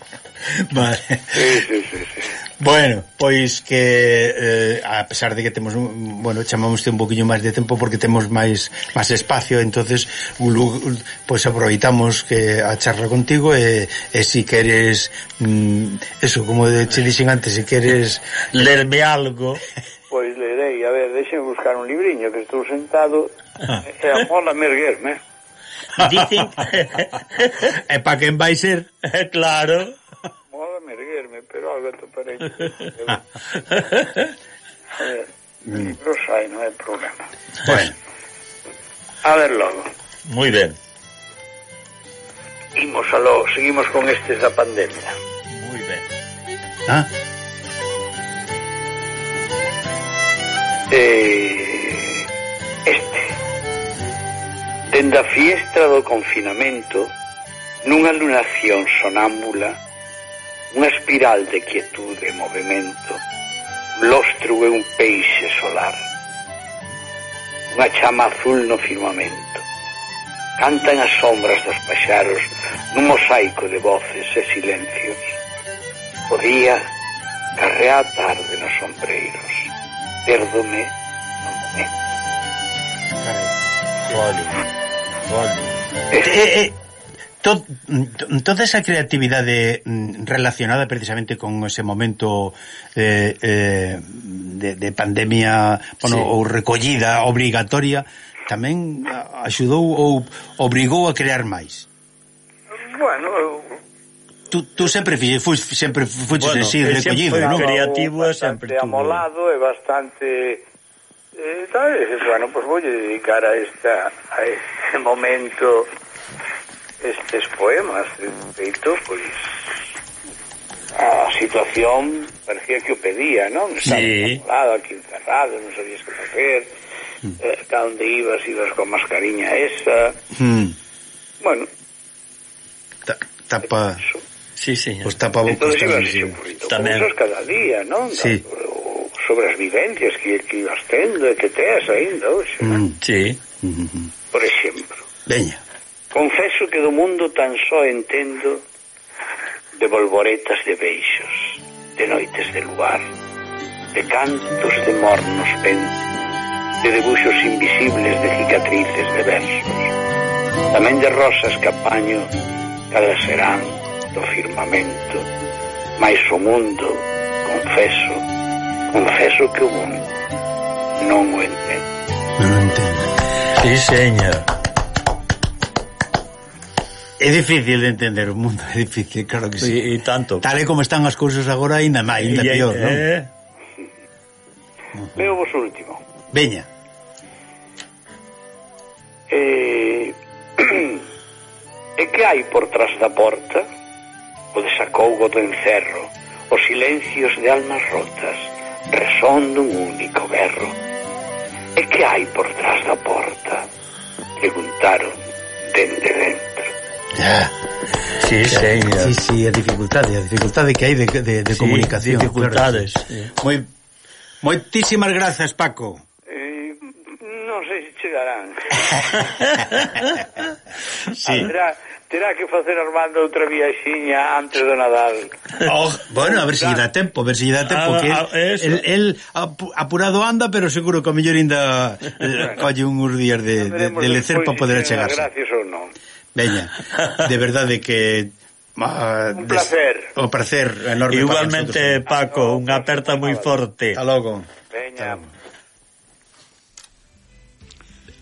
vale. Sí, sí, sí, sí. Bueno, pois que eh, a pesar de que temos un, bueno, chamamos un poquinho máis de tempo porque temos máis máis espacio, entonces un, un, pois aproveitamos que a charla contigo e, e si queres mm, eso, como che dixen antes, se si queres lerme algo. Pois lerei, a ver, deixen buscar un libriño que estou sentado e a mola merguerme. Dicen E pa quen vai ser? Claro. Mola merguerme, hallgató mm. Los hay, non é problema. Bueno. A ver logo. Muy ben. Imos aló, seguimos con estes da pandemia. Muy ben. Ah. Eh, este. Dende a fiesta do confinamento, nunha lunación sonámbula, unha espiral de quietude e movimento, lostro e un peixe solar, unha chama azul no firmamento. Cantan as sombras dos paxaros nun mosaico de voces e silencios. O día carrea a tarde nos sombreiros. Pérdome no momento. Olha, Eh, eh, eh to, toda esa creatividade mm, relacionada precisamente con ese momento eh, eh, de, de pandemia bueno, sí. ou recollida obrigatoria tamén axudou ou obrigou a crear máis? Bueno, tú, tú sempre fixe, fui, sempre fuches bueno, así recollido, non? creativo e sempre tú. amolado e bastante eh, sabes, bueno, pois pues voulle dedicar a esta a este momento estes poemas. De feito, pois, a situación parecía que o pedía, non? Estaba sí. Estaba aquí encerrado, non sabías que facer, mm. eh, cada onde ibas, ibas con mascariña esa... Mm. Bueno... Ta tapa... Sí, señor. Os tapabocas tamén. Sí. Tamén. Cousas cada día, non? Sí. O, sobre as vivencias que, que ibas tendo e que teas ainda hoxe. Mm, sí. Mm -hmm. Por exemplo. Veña. Confeso que do mundo tan só entendo de volvoretas de beixos, de noites de luar, de cantos de mornos pentos, de debuxos invisibles de cicatrices de versos, tamén de rosas que apaño cada serán do firmamento, mais o mundo, confeso, confeso que o mundo non o entendo. Non entendo. Sí, señor. É difícil de entender o mundo, é difícil, claro que sí. E, e tanto. Tal e como están as cousas agora, ainda máis, ainda peor, non? Eh... Leo vos último. Veña. Eh... e que hai por tras da porta? O desacougo do encerro, os silencios de almas rotas, resón dun único berro. E que hai por tras da porta? Preguntaron dende dentro. Ya. Sí, sí. Sí, sí, a dificultade, a dificultade que hai de, de, de sí, comunicación. dificultades. Claro. Sí. Moi, moitísimas grazas, Paco. Eh, non sei se chegarán. sí. Terá, terá que facer Armando outra viaxiña antes do Nadal. Oh, bueno, a ver se lle dá tempo, a ver se lle dá ah, tempo ah, que ah, el, el apurado anda, pero seguro que a mellor ainda eh, bueno, colle uns días de, de, de lecer para poder achegarse. Gracias ou non. Veña, de verdade que Ah, un placer. O placer enorme. Igualmente, Paco, unha aperta moi forte. Hasta logo. Veña.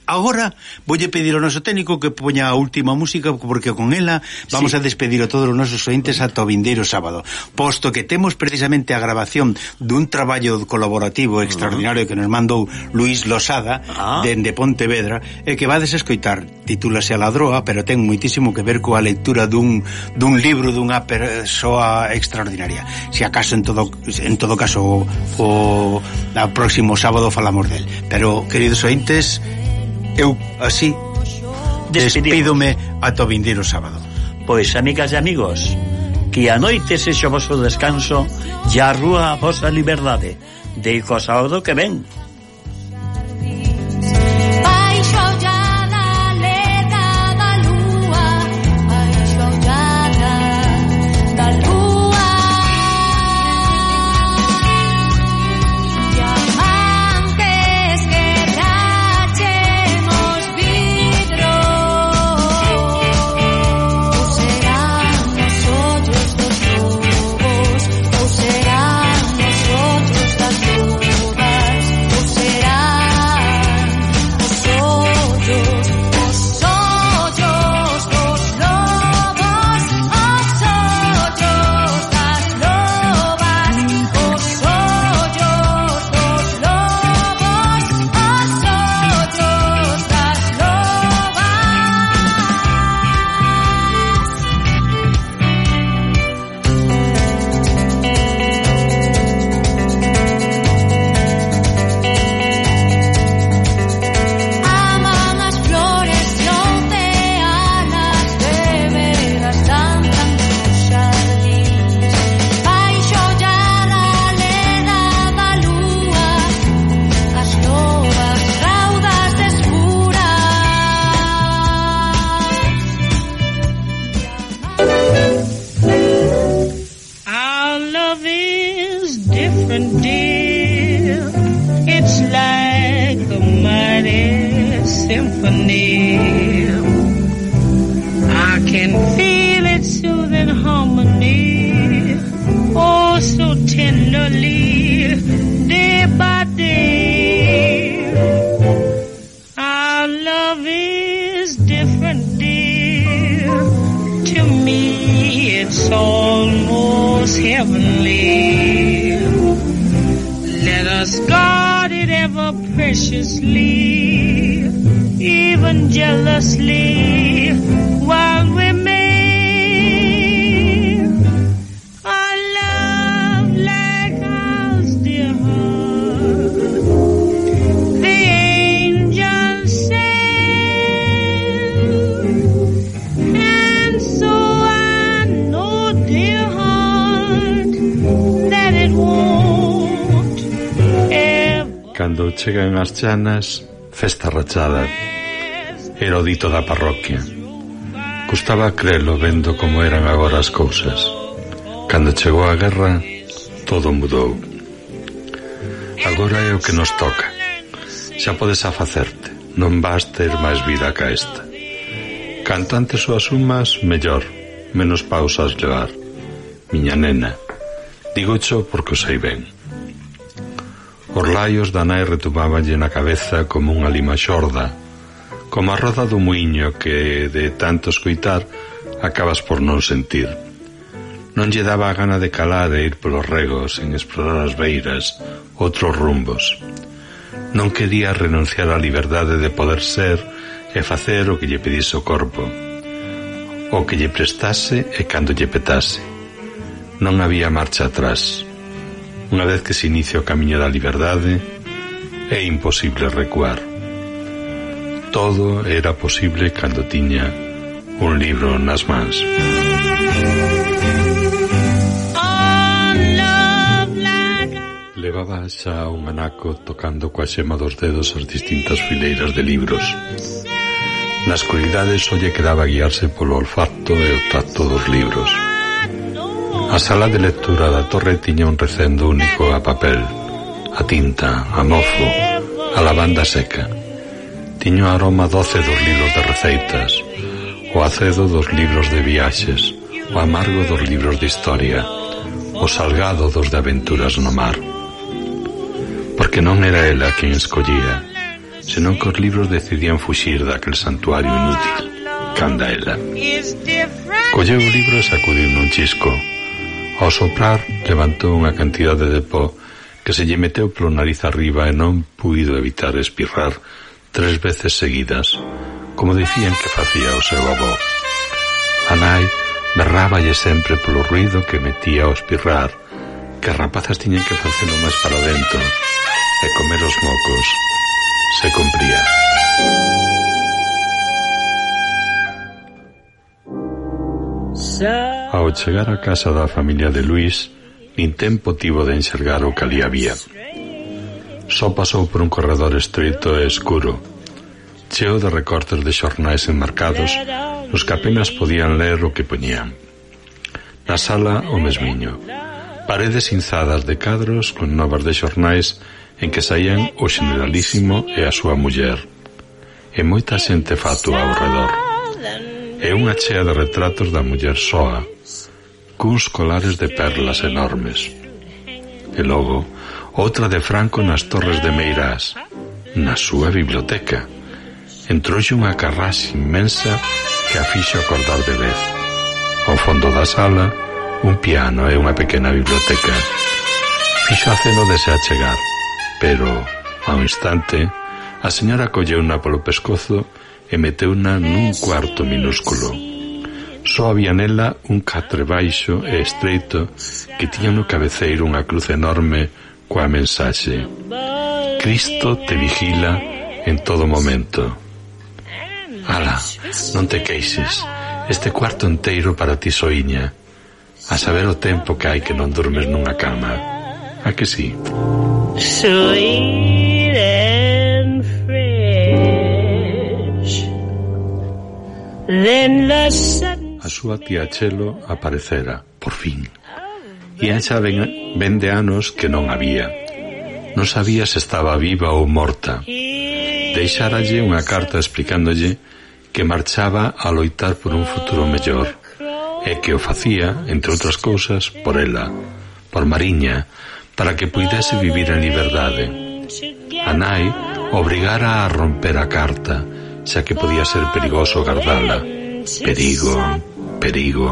Agora voulle pedir ao noso técnico que poña a última música porque con ela vamos sí. a despedir a todos os nosos ointes ata o vindeiro sábado, posto que temos precisamente a grabación dun traballo colaborativo extraordinario que nos mandou Luis Losada ah. dende Pontevedra e que vades escoitar. Titúlase a Ladroa, pero ten moitísimo que ver coa lectura dun, dun libro dunha persoa extraordinaria. Se acaso en todo en todo caso o, o próximo sábado falamos del. Pero queridos ointes, eu así despídome ata o vindeiro sábado. Pois, amigas e amigos, que a noite sexa o vosso descanso e a rúa a vosa liberdade. Deico sábado que ven. chanas, festa rachada. Era o dito da parroquia. Custaba crelo vendo como eran agora as cousas. Cando chegou a guerra, todo mudou. Agora é o que nos toca. Xa podes afacerte. Non vas ter máis vida ca esta. Canto antes o asumas, mellor. Menos pausas levar. Miña nena. Digo xo porque o sei ben laios da nai retumábanlle na cabeza como unha lima xorda, como a roda do muiño que, de tanto escoitar, acabas por non sentir. Non lle daba a gana de calar e ir polos regos, en explorar as beiras, outros rumbos. Non quería renunciar á liberdade de poder ser e facer o que lle pedise o corpo, o que lle prestase e cando lle petase. Non había marcha atrás. Unha vez que se inicia o camiño da liberdade, é imposible recuar. Todo era posible cando tiña un libro nas mans. Levaba xa un anaco tocando coa xema dos dedos as distintas fileiras de libros. Na escuridade só lle quedaba guiarse polo olfacto e o tacto dos libros. A sala de lectura da torre tiña un recendo único a papel, a tinta, a mofo, a lavanda seca. Tiño o aroma doce dos libros de receitas, o acedo dos libros de viaxes, o amargo dos libros de historia, o salgado dos de aventuras no mar. Porque non era ela quen escollía, senón que os libros decidían fuxir daquel santuario inútil, canda ela. Colleu o libro e sacudiu nun chisco, Ao soprar levantou unha cantidade de pó que se lle meteu polo nariz arriba e non puido evitar espirrar tres veces seguidas, como dicían que facía o seu avó. A nai berráballe sempre polo ruido que metía ao espirrar, que as rapazas tiñen que facelo máis para dentro e comer os mocos. Se cumpría. Sa Ao chegar á casa da familia de Luís, nin tempo tivo de enxergar o que ali había. Só pasou por un corredor estreito e escuro, cheo de recortes de xornais enmarcados, os que apenas podían ler o que poñían. Na sala, o mesmiño. Paredes inzadas de cadros con novas de xornais en que saían o generalísimo e a súa muller. E moita xente fatua ao redor e unha chea de retratos da muller soa, cuns colares de perlas enormes. E logo, outra de Franco nas Torres de Meirás, na súa biblioteca. Entrouxe unha carraxe inmensa que a fixo acordar de vez. Ao fondo da sala, un piano e unha pequena biblioteca. Fixo a ceno de se achegar, pero, ao instante, a señora colleu na polo pescozo e meteuna nun cuarto minúsculo. Só había nela un catre baixo e estreito que tiña no cabeceiro unha cruz enorme coa mensaxe Cristo te vigila en todo momento. Ala, non te queixes, este cuarto enteiro para ti soiña, a saber o tempo que hai que non dormes nunha cama. A que sí? Soiña. A súa tía Chelo aparecera, por fin. Ian xa ven, ven de anos que non había. Non sabía se estaba viva ou morta. Deixáralle unha carta explicándolle que marchaba a loitar por un futuro mellor e que o facía, entre outras cousas, por ela, por Mariña, para que puidese vivir en liberdade. A nai obrigara a romper a carta xa que podía ser perigoso gardala. Perigo, perigo.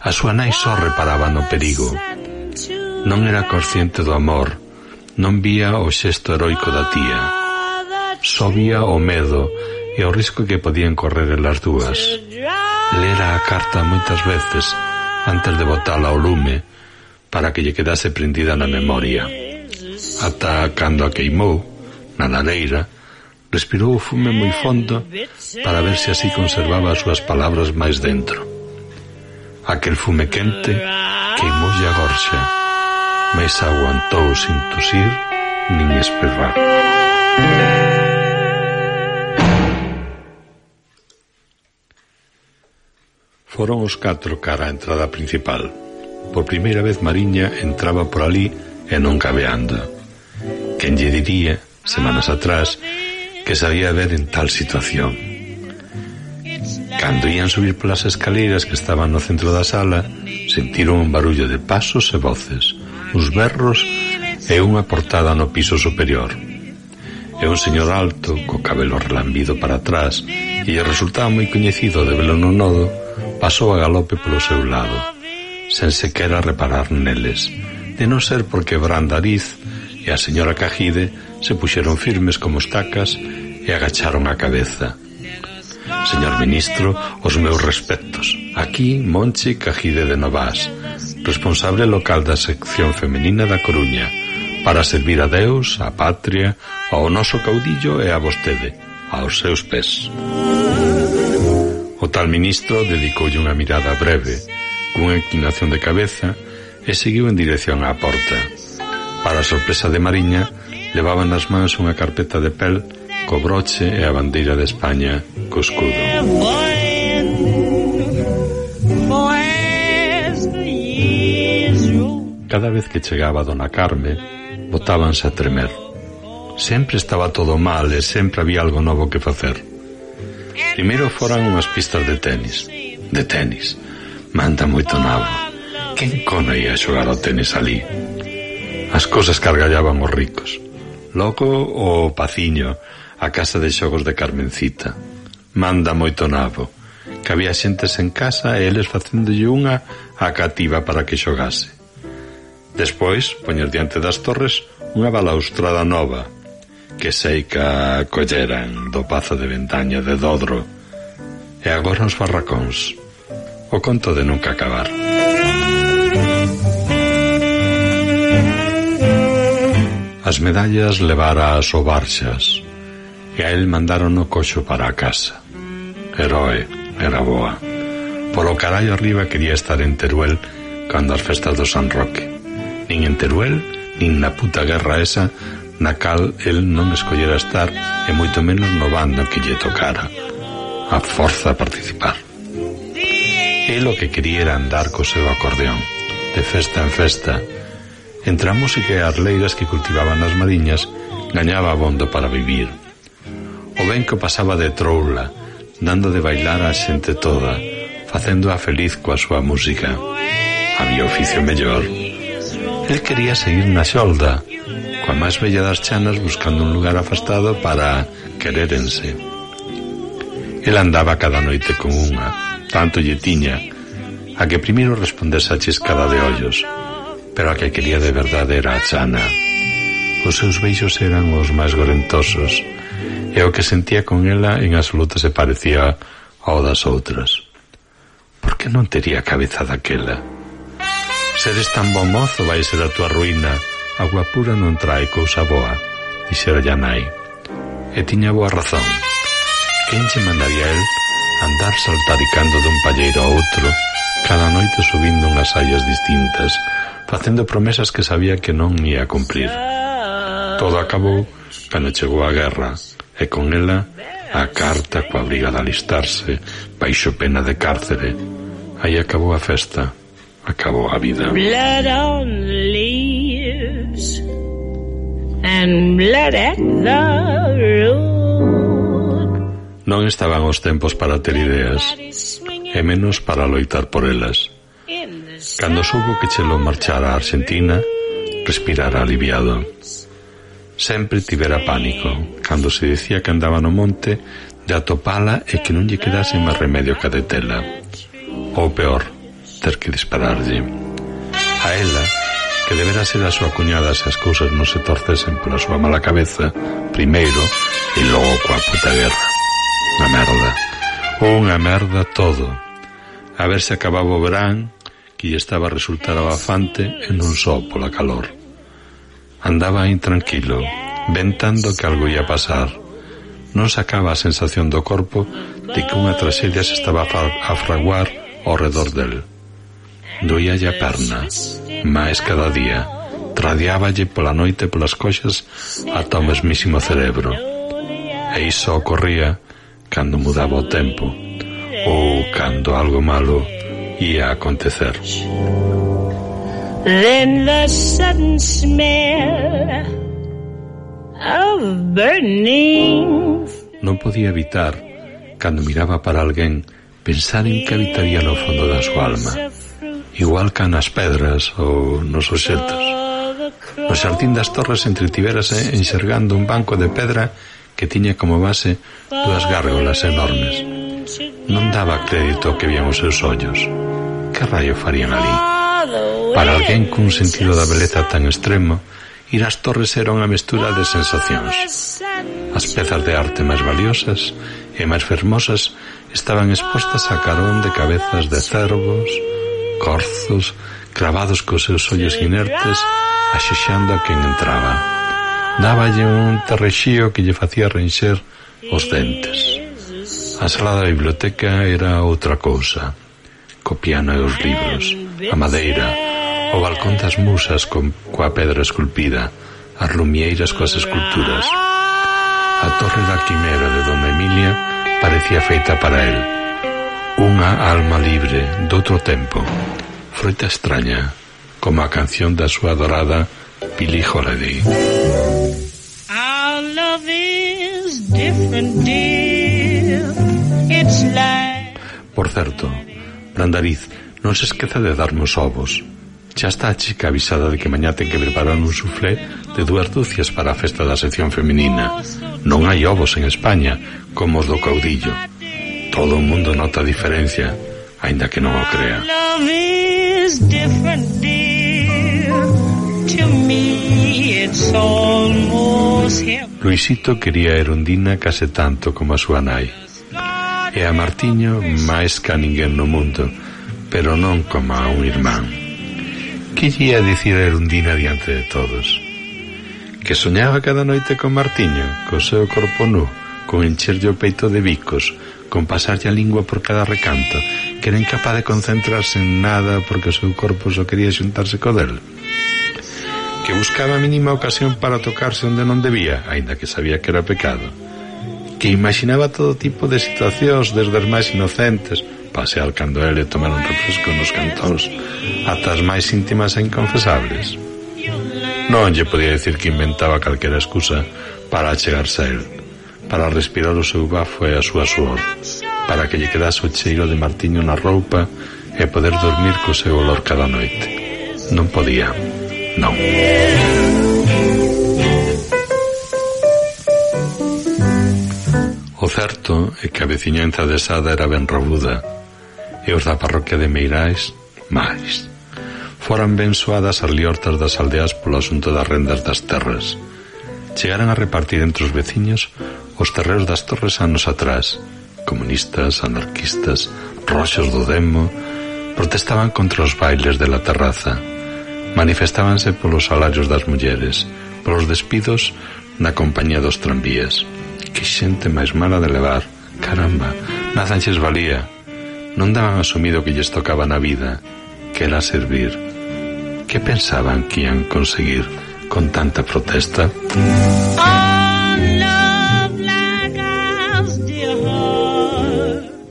A súa nai só reparaba no perigo. Non era consciente do amor, non vía o xesto heroico da tía. Só vía o medo e o risco que podían correr elas dúas. Lera a carta moitas veces antes de botala ao lume para que lle quedase prendida na memoria. Ata cando a queimou, na lareira, respirou o fume moi eh, fondo para ver se así conservaba as súas palabras máis dentro. Aquel fume quente queimoulle a gorxa, mas aguantou sin tosir nin esperrar. Foron os catro cara a entrada principal. Por primeira vez Mariña entraba por ali e non cabeando. Quen lle diría, semanas atrás, que sabía ver en tal situación. Cando ían subir polas escaleiras que estaban no centro da sala, sentiron un barullo de pasos e voces, uns berros e unha portada no piso superior. E un señor alto, co cabelo relambido para atrás, e lle resultaba moi coñecido de velo no nodo, pasou a galope polo seu lado, sen sequera reparar neles, de non ser porque Brandariz e a señora Cajide se puxeron firmes como estacas e agacharon a cabeza. Señor ministro, os meus respectos. Aquí Monchi Cajide de Novás, responsable local da sección femenina da Coruña, para servir a Deus, a patria, ao noso caudillo e a vostede, aos seus pés. O tal ministro dedicoulle unha mirada breve, cunha inclinación de cabeza, e seguiu en dirección á porta. Para a sorpresa de Mariña, Levaban nas mans unha carpeta de pel co broche e a bandeira de España co escudo. Cada vez que chegaba dona Carme, botábanse a tremer. Sempre estaba todo mal e sempre había algo novo que facer. Primeiro foran unhas pistas de tenis. De tenis. Manta moito nabo. Quen cona ia xogar ao tenis ali? As cousas cargallaban os ricos. Logo o Paciño, a casa de xogos de Carmencita. Manda moito nabo, que había xentes en casa e eles facéndolle unha a cativa para que xogase. Despois, poñer diante das torres unha balaustrada nova, que sei que colleran do pazo de ventaña de Dodro, e agora os barracóns. O conto de nunca acabar. As medallas levara as obarxas e a el mandaron o coxo para a casa. Heroe, era boa. Polo carallo arriba quería estar en Teruel cando as festas do San Roque. Nin en Teruel, nin na puta guerra esa na cal el non escollera estar e moito menos no bando que lle tocara a forza a participar el o que quería era andar co seu acordeón de festa en festa Entre a música e as leiras que cultivaban as mariñas, gañaba abondo para vivir. O venco pasaba de troula, dando de bailar a xente toda, facéndoa feliz coa súa música. Había oficio mellor. El quería seguir na xolda, coa máis bella das chanas buscando un lugar afastado para quererense. El andaba cada noite con unha, tanto lle tiña, a que primeiro respondese a chiscada de ollos, pero a que quería de verdade era a Chana. Os seus beixos eran os máis gorentosos, e o que sentía con ela en absoluto se parecía ao das outras. Por que non tería cabeza daquela? Seres tan bom mozo vai ser a tua ruína, agua pura non trae cousa boa, dixera Yanai nai. E tiña boa razón. Quen che mandaría el andar saltaricando dun palleiro a outro, cada noite subindo unhas aias distintas, facendo promesas que sabía que non ia cumprir. Todo acabou cando chegou a guerra e con ela a carta coa obriga de alistarse baixo pena de cárcere. Aí acabou a festa, acabou a vida. Blood on leaves and blood at the. Non estaban os tempos para ter ideas e menos para loitar por elas. Cando soubo que Chelo marchara a Argentina, respirara aliviado. Sempre tivera pánico, cando se dicía que andaba no monte, de atopala e que non lle quedase máis remedio que a detela. Ou peor, ter que dispararlle. A ela, que debera ser a súa cuñada se as cousas non se torcesen pola súa mala cabeza, primeiro, e logo coa puta guerra. Unha merda. Unha merda todo. A ver se acababa o verán que lle estaba a resultar abafante e non só pola calor. Andaba intranquilo, ventando que algo ia pasar. Non sacaba a sensación do corpo de que unha tragedia se estaba a fraguar ao redor del. Doía a perna, máis cada día. Tradeáballe pola noite polas coxas ata o mesmísimo cerebro. E iso ocorría cando mudaba o tempo ou cando algo malo ia acontecer. Then the sudden smell of burning. Non podía evitar, cando miraba para alguén, pensar en que habitaría no fondo da súa alma, igual que nas pedras ou nos oxetos. No xardín das torres entretiverase eh, enxergando un banco de pedra que tiña como base dúas gárgolas enormes. Non daba crédito que vían os seus ollos que raio farían ali? Para alguén cun sentido da beleza tan extremo, ir ás torres era unha mestura de sensacións. As pezas de arte máis valiosas e máis fermosas estaban expostas a carón de cabezas de cervos, corzos, clavados cos seus ollos inertes, axexando a quen entraba. Dáballe un terrexío que lle facía renxer os dentes. A sala da biblioteca era outra cousa co piano e os libros, a madeira, o balcón das musas con, coa pedra esculpida, as lumieiras coas esculturas. A torre da quimera de Dona Emilia parecía feita para el. Unha alma libre doutro tempo, froita extraña, como a canción da súa adorada Billie Holiday. Our love is different, dear. It's like... Por certo, Brandariz, non se esqueza de darmos ovos. Xa está a chica avisada de que mañá ten que preparar un suflé de dúas dúcias para a festa da sección feminina. Non hai ovos en España, como os do caudillo. Todo o mundo nota a diferencia, aínda que non o crea. Luisito quería a Erundina case tanto como a súa nai e a Martiño máis ca ninguén no mundo, pero non como a un irmán. Que lle ia dicir a Erundina diante de todos? Que soñaba cada noite con Martiño, co seu corpo nu, con encherlle o peito de bicos, con pasarlle a lingua por cada recanto, que era incapaz de concentrarse en nada porque o seu corpo só quería xuntarse co del. Que buscaba a mínima ocasión para tocarse onde non debía, aínda que sabía que era pecado que imaginaba todo tipo de situacións desde as máis inocentes, pasear cando ele tomar un refresco nos cantóns, ata as máis íntimas e inconfesables. Non lle podía decir que inventaba calquera excusa para achegarse a él, para respirar o seu bafo e a súa suor, para que lle quedase o cheiro de martiño na roupa e poder dormir co seu olor cada noite. Non podía, non. certo é que a veciñanza de Sada era ben robuda e os da parroquia de Meirais máis. Foran ben soadas as liortas das aldeas polo asunto das rendas das terras. Chegaran a repartir entre os veciños os terreos das torres anos atrás. Comunistas, anarquistas, roxos do demo, protestaban contra os bailes de la terraza. Manifestábanse polos salarios das mulleres, polos despidos na compañía dos tranvías Que xente máis mala de levar. Caramba, Nazanches valía. Non daban asumido que lles tocaba na vida, que era servir. Que pensaban que ian conseguir con tanta protesta?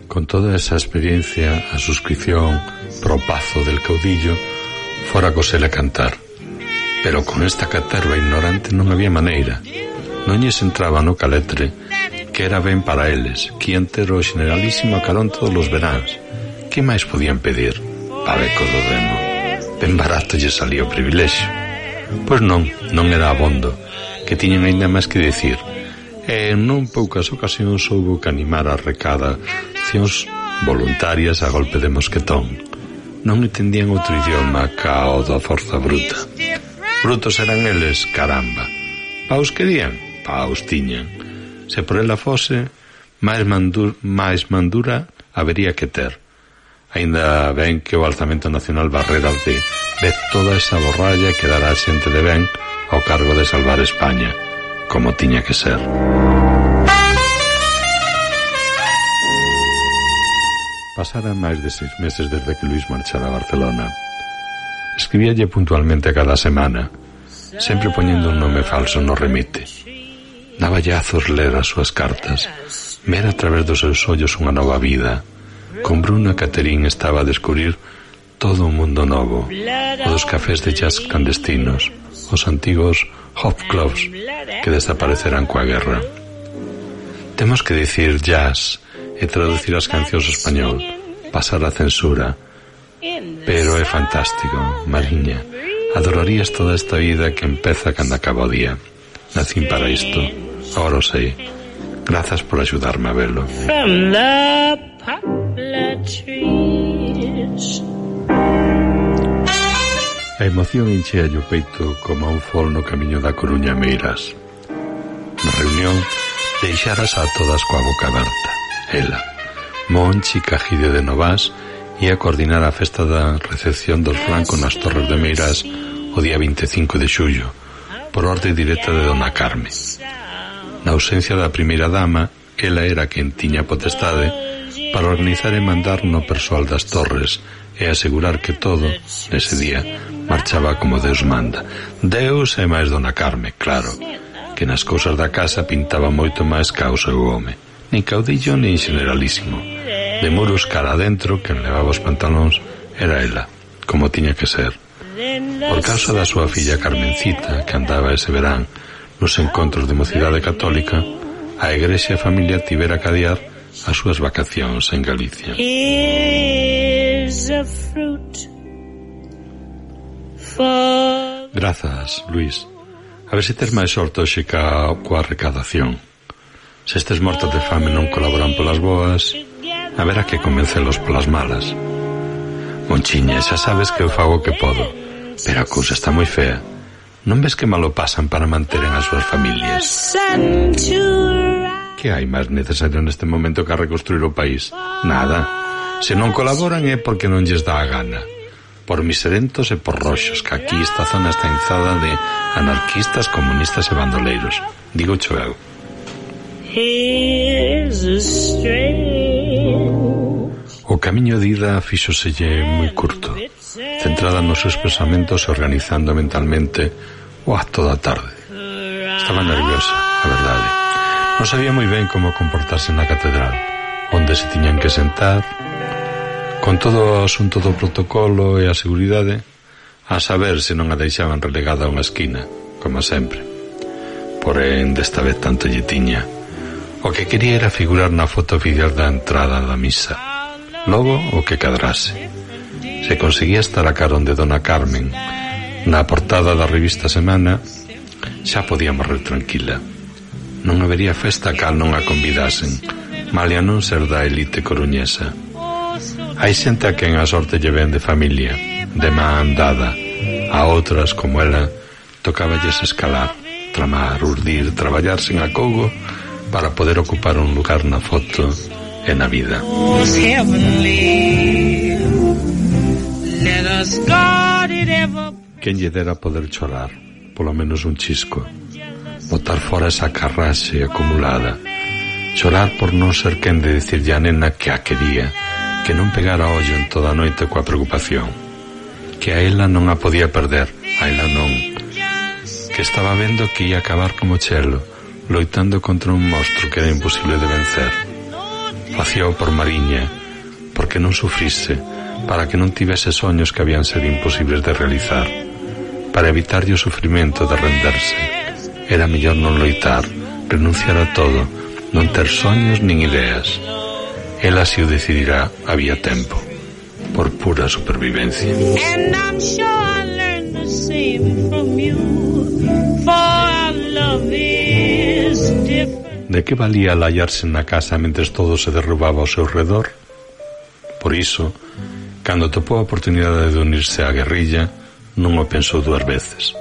Con toda esa experiencia, a suscripción pro pazo del caudillo fora cosela cantar. Pero con esta caterva ignorante non había maneira. Non lles entraba no caletre que era ben para eles, que entero o generalísimo a carón todos os veráns. Que máis podían pedir? Pabeco do demo. Ben barato lle salía o privilexio. Pois non, non era abondo, que tiñen aínda máis que dicir. E en non poucas ocasións houbo que animar a recada voluntarias a golpe de mosquetón. Non entendían outro idioma ca o da forza bruta. Brutos eran eles, caramba. Paus querían pa os tiñan. Se por ela fose, máis, mandur, máis mandura habería que ter. Ainda ben que o alzamento nacional barrera de vez toda esa borralla que dará a xente de ben ao cargo de salvar España, como tiña que ser. Pasaran máis de seis meses desde que Luis marchara a Barcelona. Escribíalle puntualmente cada semana, sempre poñendo un nome falso no remite Dáballe azos ler as súas cartas, ver a través dos seus ollos unha nova vida. Con Bruna Caterín estaba a descubrir todo un mundo novo, o dos cafés de jazz clandestinos, os antigos hop clubs que desaparecerán coa guerra. Temos que dicir jazz e traducir as cancións ao español, pasar a censura, pero é fantástico, Mariña. Adorarías toda esta vida que empeza cando acaba o día. Nacín para isto. Ahora o sei. Grazas por axudarme a velo. From the poplar trees A emoción enchea o peito como un fol no camiño da Coruña Meiras. Na reunión, deixaras a todas coa boca aberta. Ela, Monchi Cajide de Novás, ia coordinar a festa da recepción dos flancos nas Torres de Meiras o día 25 de xullo, por orde directa de Dona Carme. Na ausencia da primeira dama, ela era quen tiña potestade para organizar e mandar no persoal das torres e asegurar que todo, ese día, marchaba como Deus manda. Deus é máis dona Carme, claro, que nas cousas da casa pintaba moito máis ca o home, nin caudillo nin generalísimo. De muros cara adentro, quen levaba os pantalóns, era ela, como tiña que ser. Por causa da súa filla Carmencita, que andaba ese verán, nos encontros de mocidade católica, a Igrexa e a familia tivera que adiar as súas vacacións en Galicia. Grazas, Luís. A ver se tes máis sorte hoxe ca, coa recadación. Se estes mortos de fame non colaboran polas boas, haberá que convencelos polas malas. Monchiña, xa sabes que eu fago o que podo, pero a cousa está moi fea. Non ves que malo pasan para manteren as súas familias? Que hai máis necesario neste momento que a reconstruir o país? Nada. Se non colaboran é porque non lles dá a gana. Por miserentos e por roxos, que aquí esta zona está enzada de anarquistas, comunistas e bandoleiros. Digo cho eu. Here's a strange O camiño de ida fíxoselle moi curto, centrada nos seus pensamentos e organizando mentalmente o acto da tarde. Estaba nerviosa, a verdade. Non sabía moi ben como comportarse na catedral, onde se tiñan que sentar. Con todo o asunto do protocolo e a seguridade, a saber se non a deixaban relegada a unha esquina, como sempre. Porén, desta vez tanto lle tiña. O que quería era figurar na foto oficial da entrada da misa Logo, o que cadrase. Se conseguía estar a carón de Dona Carmen na portada da revista Semana, xa podía morrer tranquila. Non habería festa cal non a convidasen, malia non ser da elite coruñesa. Hai xente a quen a sorte lle ven de familia, de má andada, a outras, como ela, tocáballes escalar, tramar, urdir, traballar sen acougo para poder ocupar un lugar na foto e na vida. Quen lle dera poder chorar, polo menos un chisco, botar fora esa carraxe acumulada, chorar por non ser quen de dicirlle a nena que a quería, que non pegara ollo en toda a noite coa preocupación, que a ela non a podía perder, a ela non, que estaba vendo que ia acabar como chelo, loitando contra un monstro que era imposible de vencer. Facíao por Mariña, porque non sufrisse, para que non tivese soños que habían ser imposibles de realizar, para evitarlle o sufrimento de renderse. Era mellor non loitar, renunciar a todo, non ter soños nin ideas. Ela si o decidirá, había tempo, por pura supervivencia. And I'm sure I the same from you. For our love is different. de que valía alallarse na casa mentres todo se derrubaba ao seu redor? Por iso, cando topou a oportunidade de unirse á guerrilla, non o pensou dúas veces.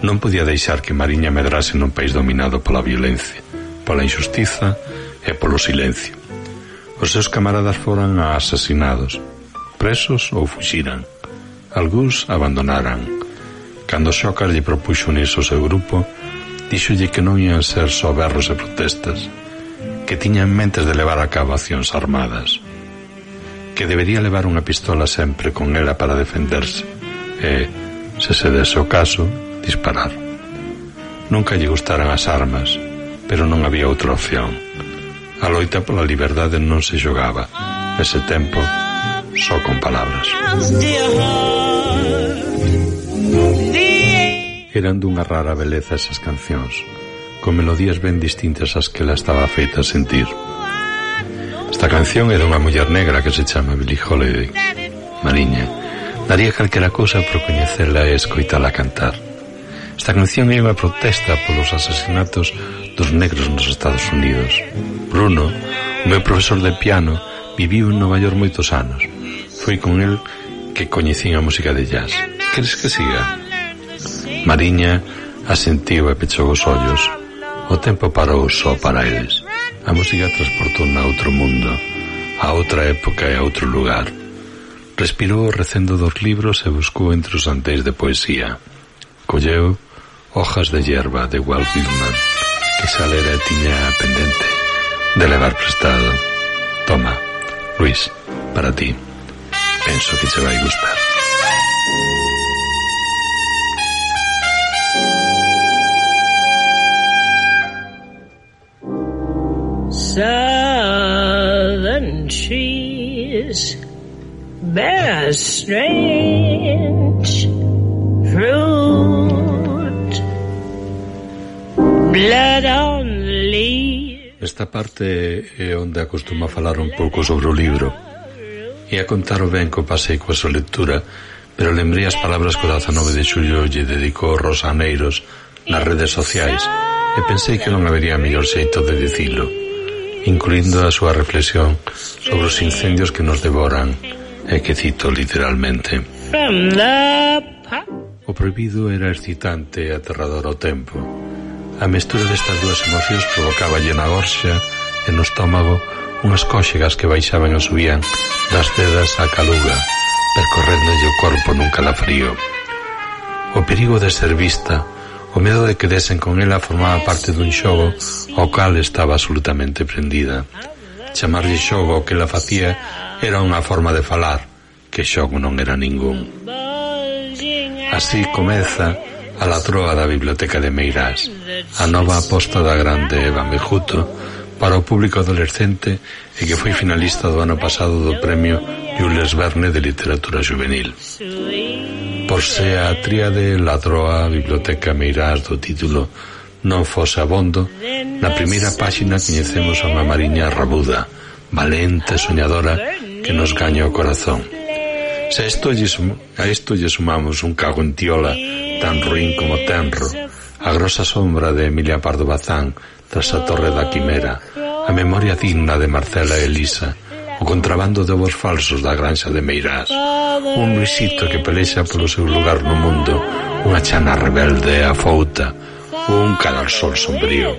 Non podía deixar que Mariña medrase nun país dominado pola violencia, pola injustiza e polo silencio. Os seus camaradas foran asasinados, presos ou fuxiran. Alguns abandonaran. Cando Xócar lle propuxo unirse ao seu grupo, díxolle que non ian ser só berros e protestas, que tiñan mentes de levar a cabo accións armadas, que debería levar unha pistola sempre con ela para defenderse e, se se dese o caso, disparar. Nunca lle gustaran as armas, pero non había outra opción. A loita pola liberdade non se xogaba, ese tempo, só con palabras eran dunha rara beleza esas cancións, con melodías ben distintas ás que la estaba feita a sentir. Esta canción é dunha muller negra que se chama Billie Holiday, Mariña. Daría calquera cousa por coñecerla e escoitala cantar. Esta canción é unha protesta polos asesinatos dos negros nos Estados Unidos. Bruno, o meu profesor de piano, viviu en Nova York moitos anos. Foi con el que coñecín a música de jazz. Queres que siga? Mariña asentiu e pechou os ollos. O tempo parou só para eles. A música transportou-na a outro mundo, a outra época e a outro lugar. Respirou o recendo dos libros e buscou entre os antéis de poesía. Colleu Hojas de hierba de Walt Whitman, que xa lera e tiña pendente de levar prestado. Toma, Luis, para ti. Penso que che vai gustar. southern trees bear strange fruit, blood on leaves. Esta parte é onde acostuma falar un pouco sobre o libro e a contar o ben co pasei coa súa lectura pero lembrei as palabras que o 19 de xullo lle dedicou Rosaneiros nas redes sociais e pensei que non habería mellor xeito de dicilo incluindo a súa reflexión sobre os incendios que nos devoran, e que cito literalmente. O prohibido era excitante e aterrador ao tempo. A mestura destas dúas emocións provocaba na gorxa e no estómago unhas cóxegas que baixaban e subían das dedas á caluga, percorrendo o corpo nun calafrío. O perigo de ser vista o medo de que desen con ela formaba parte dun xogo ao cal estaba absolutamente prendida. Chamarlle xogo o que ela facía era unha forma de falar, que xogo non era ningún. Así comeza a latroa da Biblioteca de Meirás, a nova aposta da grande Eva Mejuto para o público adolescente e que foi finalista do ano pasado do premio Jules Verne de Literatura Juvenil. Por se a tríade Ladroa, Biblioteca Meirás do título non fose abondo, na primeira páxina coñecemos a unha mariña rabuda, valente e soñadora que nos gaña o corazón. Se isto lle sum, a isto lle sumamos un cago en tiola tan ruín como tenro, a grosa sombra de Emilia Pardo Bazán tras a Torre da Quimera, a memoria digna de Marcela e Elisa, o contrabando de ovos falsos da granxa de Meirás, un Luisito que pelexa polo seu lugar no mundo, unha chana rebelde a fouta, un canal sol sombrío,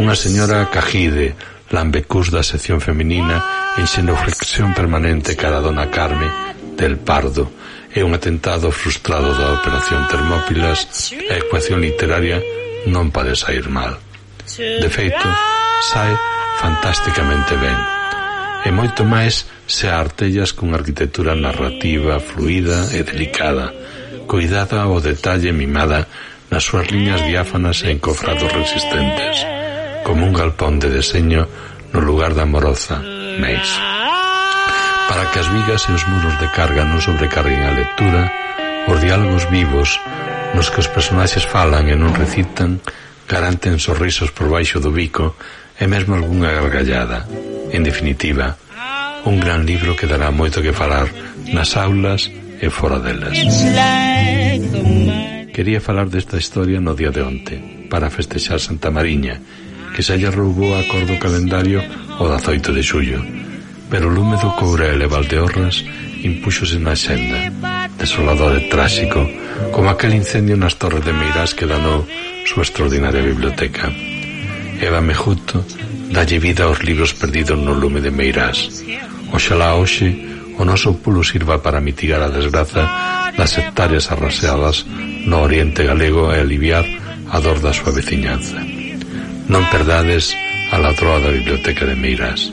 unha señora cajide, lambecús da sección feminina en xenoflexión permanente cara a dona Carme del Pardo e un atentado frustrado da operación Termópilas a ecuación literaria non pode sair mal. De feito, sai fantásticamente ben e moito máis se a artellas con arquitectura narrativa fluida e delicada, cuidada ao detalle mimada nas súas liñas diáfanas e encofrados resistentes, como un galpón de deseño no lugar da moroza, Meis. Para que as vigas e os muros de carga non sobrecarguen a lectura, os diálogos vivos nos que os personaxes falan e non recitan garanten sorrisos por baixo do bico e mesmo algunha gargallada. En definitiva, un gran libro que dará moito que falar nas aulas e fora delas. Quería falar desta historia no día de onte, para festexar Santa Mariña, que se lle roubou a cor do calendario o 18 de xullo, pero o lume do Courel e Valdeorras impúxose na xenda, desolador e tráxico, como aquel incendio nas torres de Meirás que danou súa extraordinaria biblioteca. Eva Mejuto dalle vida aos libros perdidos no lume de Meirás. Oxalá hoxe o noso pulo sirva para mitigar a desgraza das hectáreas arraseadas no oriente galego e aliviar a dor da súa veciñanza. Non perdades a ladroa da biblioteca de Meirás.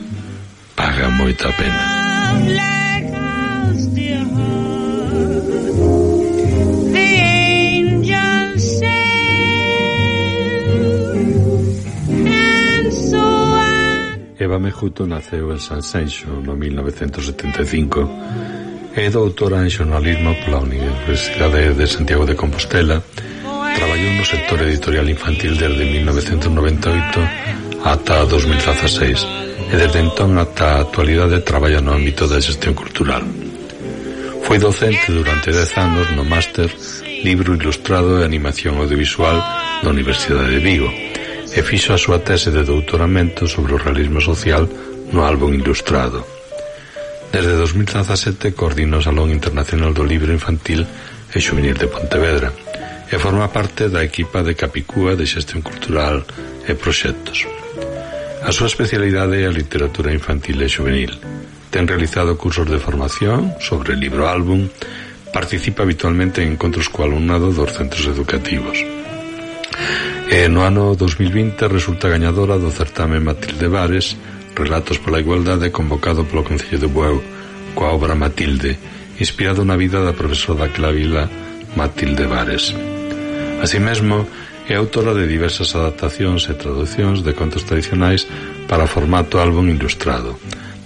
Paga moita pena. Eva Mejuto naceu en Sanxenxo no 1975 é doutora en xornalismo pola Universidade de Santiago de Compostela Traballou no sector editorial infantil desde 1998 ata 2016 e desde entón ata a actualidade traballa no ámbito da xestión cultural. Foi docente durante 10 anos no máster Libro Ilustrado e Animación Audiovisual da Universidade de Vigo e fixo a súa tese de doutoramento sobre o realismo social no álbum ilustrado. Desde 2017 coordina o Salón Internacional do Libro Infantil e Xuvenil de Pontevedra e forma parte da equipa de Capicúa de Xestión Cultural e Proxectos. A súa especialidade é a literatura infantil e juvenil. Ten realizado cursos de formación sobre libro álbum, participa habitualmente en encontros co alumnado dos centros educativos. E no ano 2020 resulta gañadora do certame Matilde Vares Relatos pola Igualdade convocado polo Concello de Bueu coa obra Matilde inspirado na vida da profesora daquela vila Matilde Vares Así mesmo, é autora de diversas adaptacións e traducións de contos tradicionais para formato álbum ilustrado,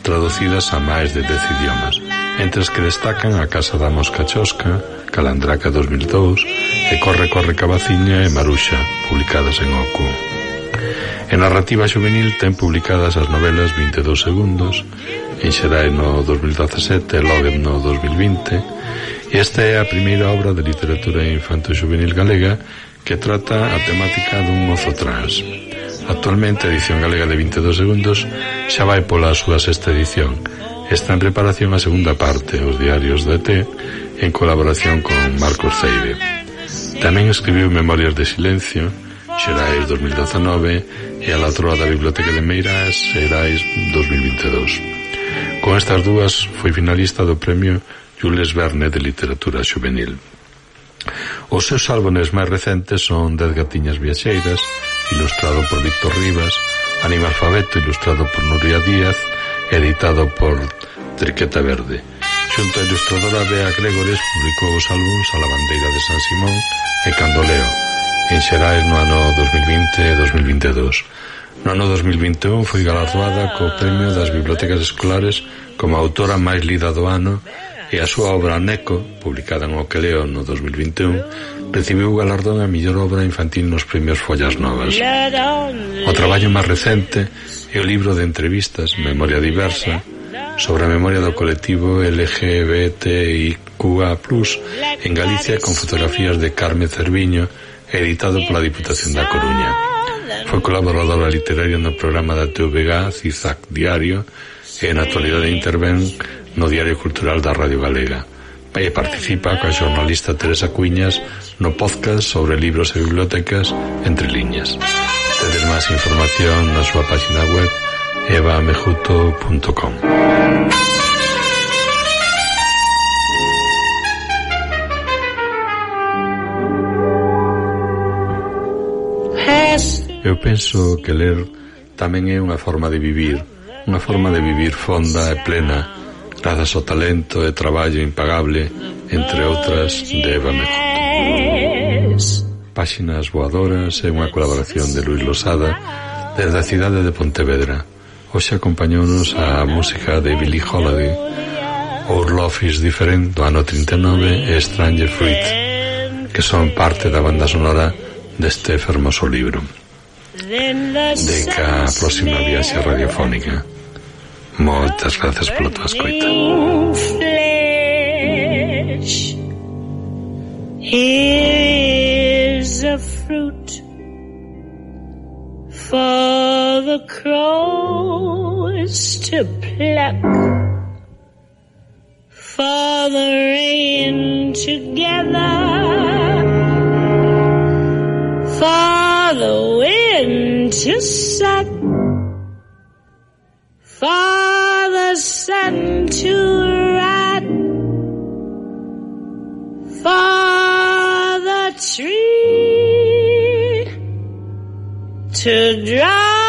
traducidas a máis de 10 idiomas entre as que destacan a Casa da Mosca Chosca, Calandraca 2002 e Corre Corre Cabaciña e Maruxa, publicadas en Ocu. En narrativa juvenil ten publicadas as novelas 22 segundos, en Xerai no 2017 e Logan no 2020, e esta é a primeira obra de literatura infanto-juvenil galega que trata a temática dun mozo trans. Actualmente a edición galega de 22 segundos xa vai pola súa sexta edición, Está en preparación a segunda parte, Os diarios de T, en colaboración con Marcos Ceide. Tamén escribiu Memorias de Silencio, Xerais 2019 e a la troa da Biblioteca de Meirás, Xerais 2022. Con estas dúas foi finalista do premio Jules Verne de Literatura Juvenil. Os seus álbumes máis recentes son Dez gatiñas viaxeiras, ilustrado por Víctor Rivas, Animalfabeto, ilustrado por Nuria Díaz, editado por Triqueta Verde. Xunto a ilustradora Bea Gregores publicou os álbums A Lavandeira de San Simón e Candoleo, en xerais no ano 2020 e 2022. No ano 2021 foi galardoada co Premio das Bibliotecas Escolares como autora máis lida do ano e a súa obra Neco, publicada en Oqueleo no 2021, recibiu o galardón a mellor obra infantil nos premios Follas Novas. O traballo máis recente é o libro de entrevistas Memoria Diversa, sobre a memoria do colectivo LGBTIQA+, en Galicia con fotografías de Carmen Cerviño, editado pola Diputación da Coruña. Foi colaboradora literaria no programa da TVG CISAC Diario e na actualidade interven no Diario Cultural da Radio Galega e participa coa xornalista Teresa Cuiñas no podcast sobre libros e bibliotecas entre liñas. Tedes máis información na súa página web evamejuto.com Eu penso que ler tamén é unha forma de vivir, unha forma de vivir fonda e plena, grazas ao talento e traballo impagable, entre outras, de Eva Mejuto. Páxinas Voadoras é unha colaboración de Luis Losada desde a cidade de Pontevedra. Hoxe acompañounos a música de Billie Holiday Our Love is Different do ano 39 e Stranger Fruit que son parte da banda sonora deste fermoso libro. De ca próxima viaxe radiofónica. Moitas gracias pola tua escoita Here's a fruit for the crows to pluck, for the rain to gather, for the wind to suck, for the sun to rise for the tree to drive.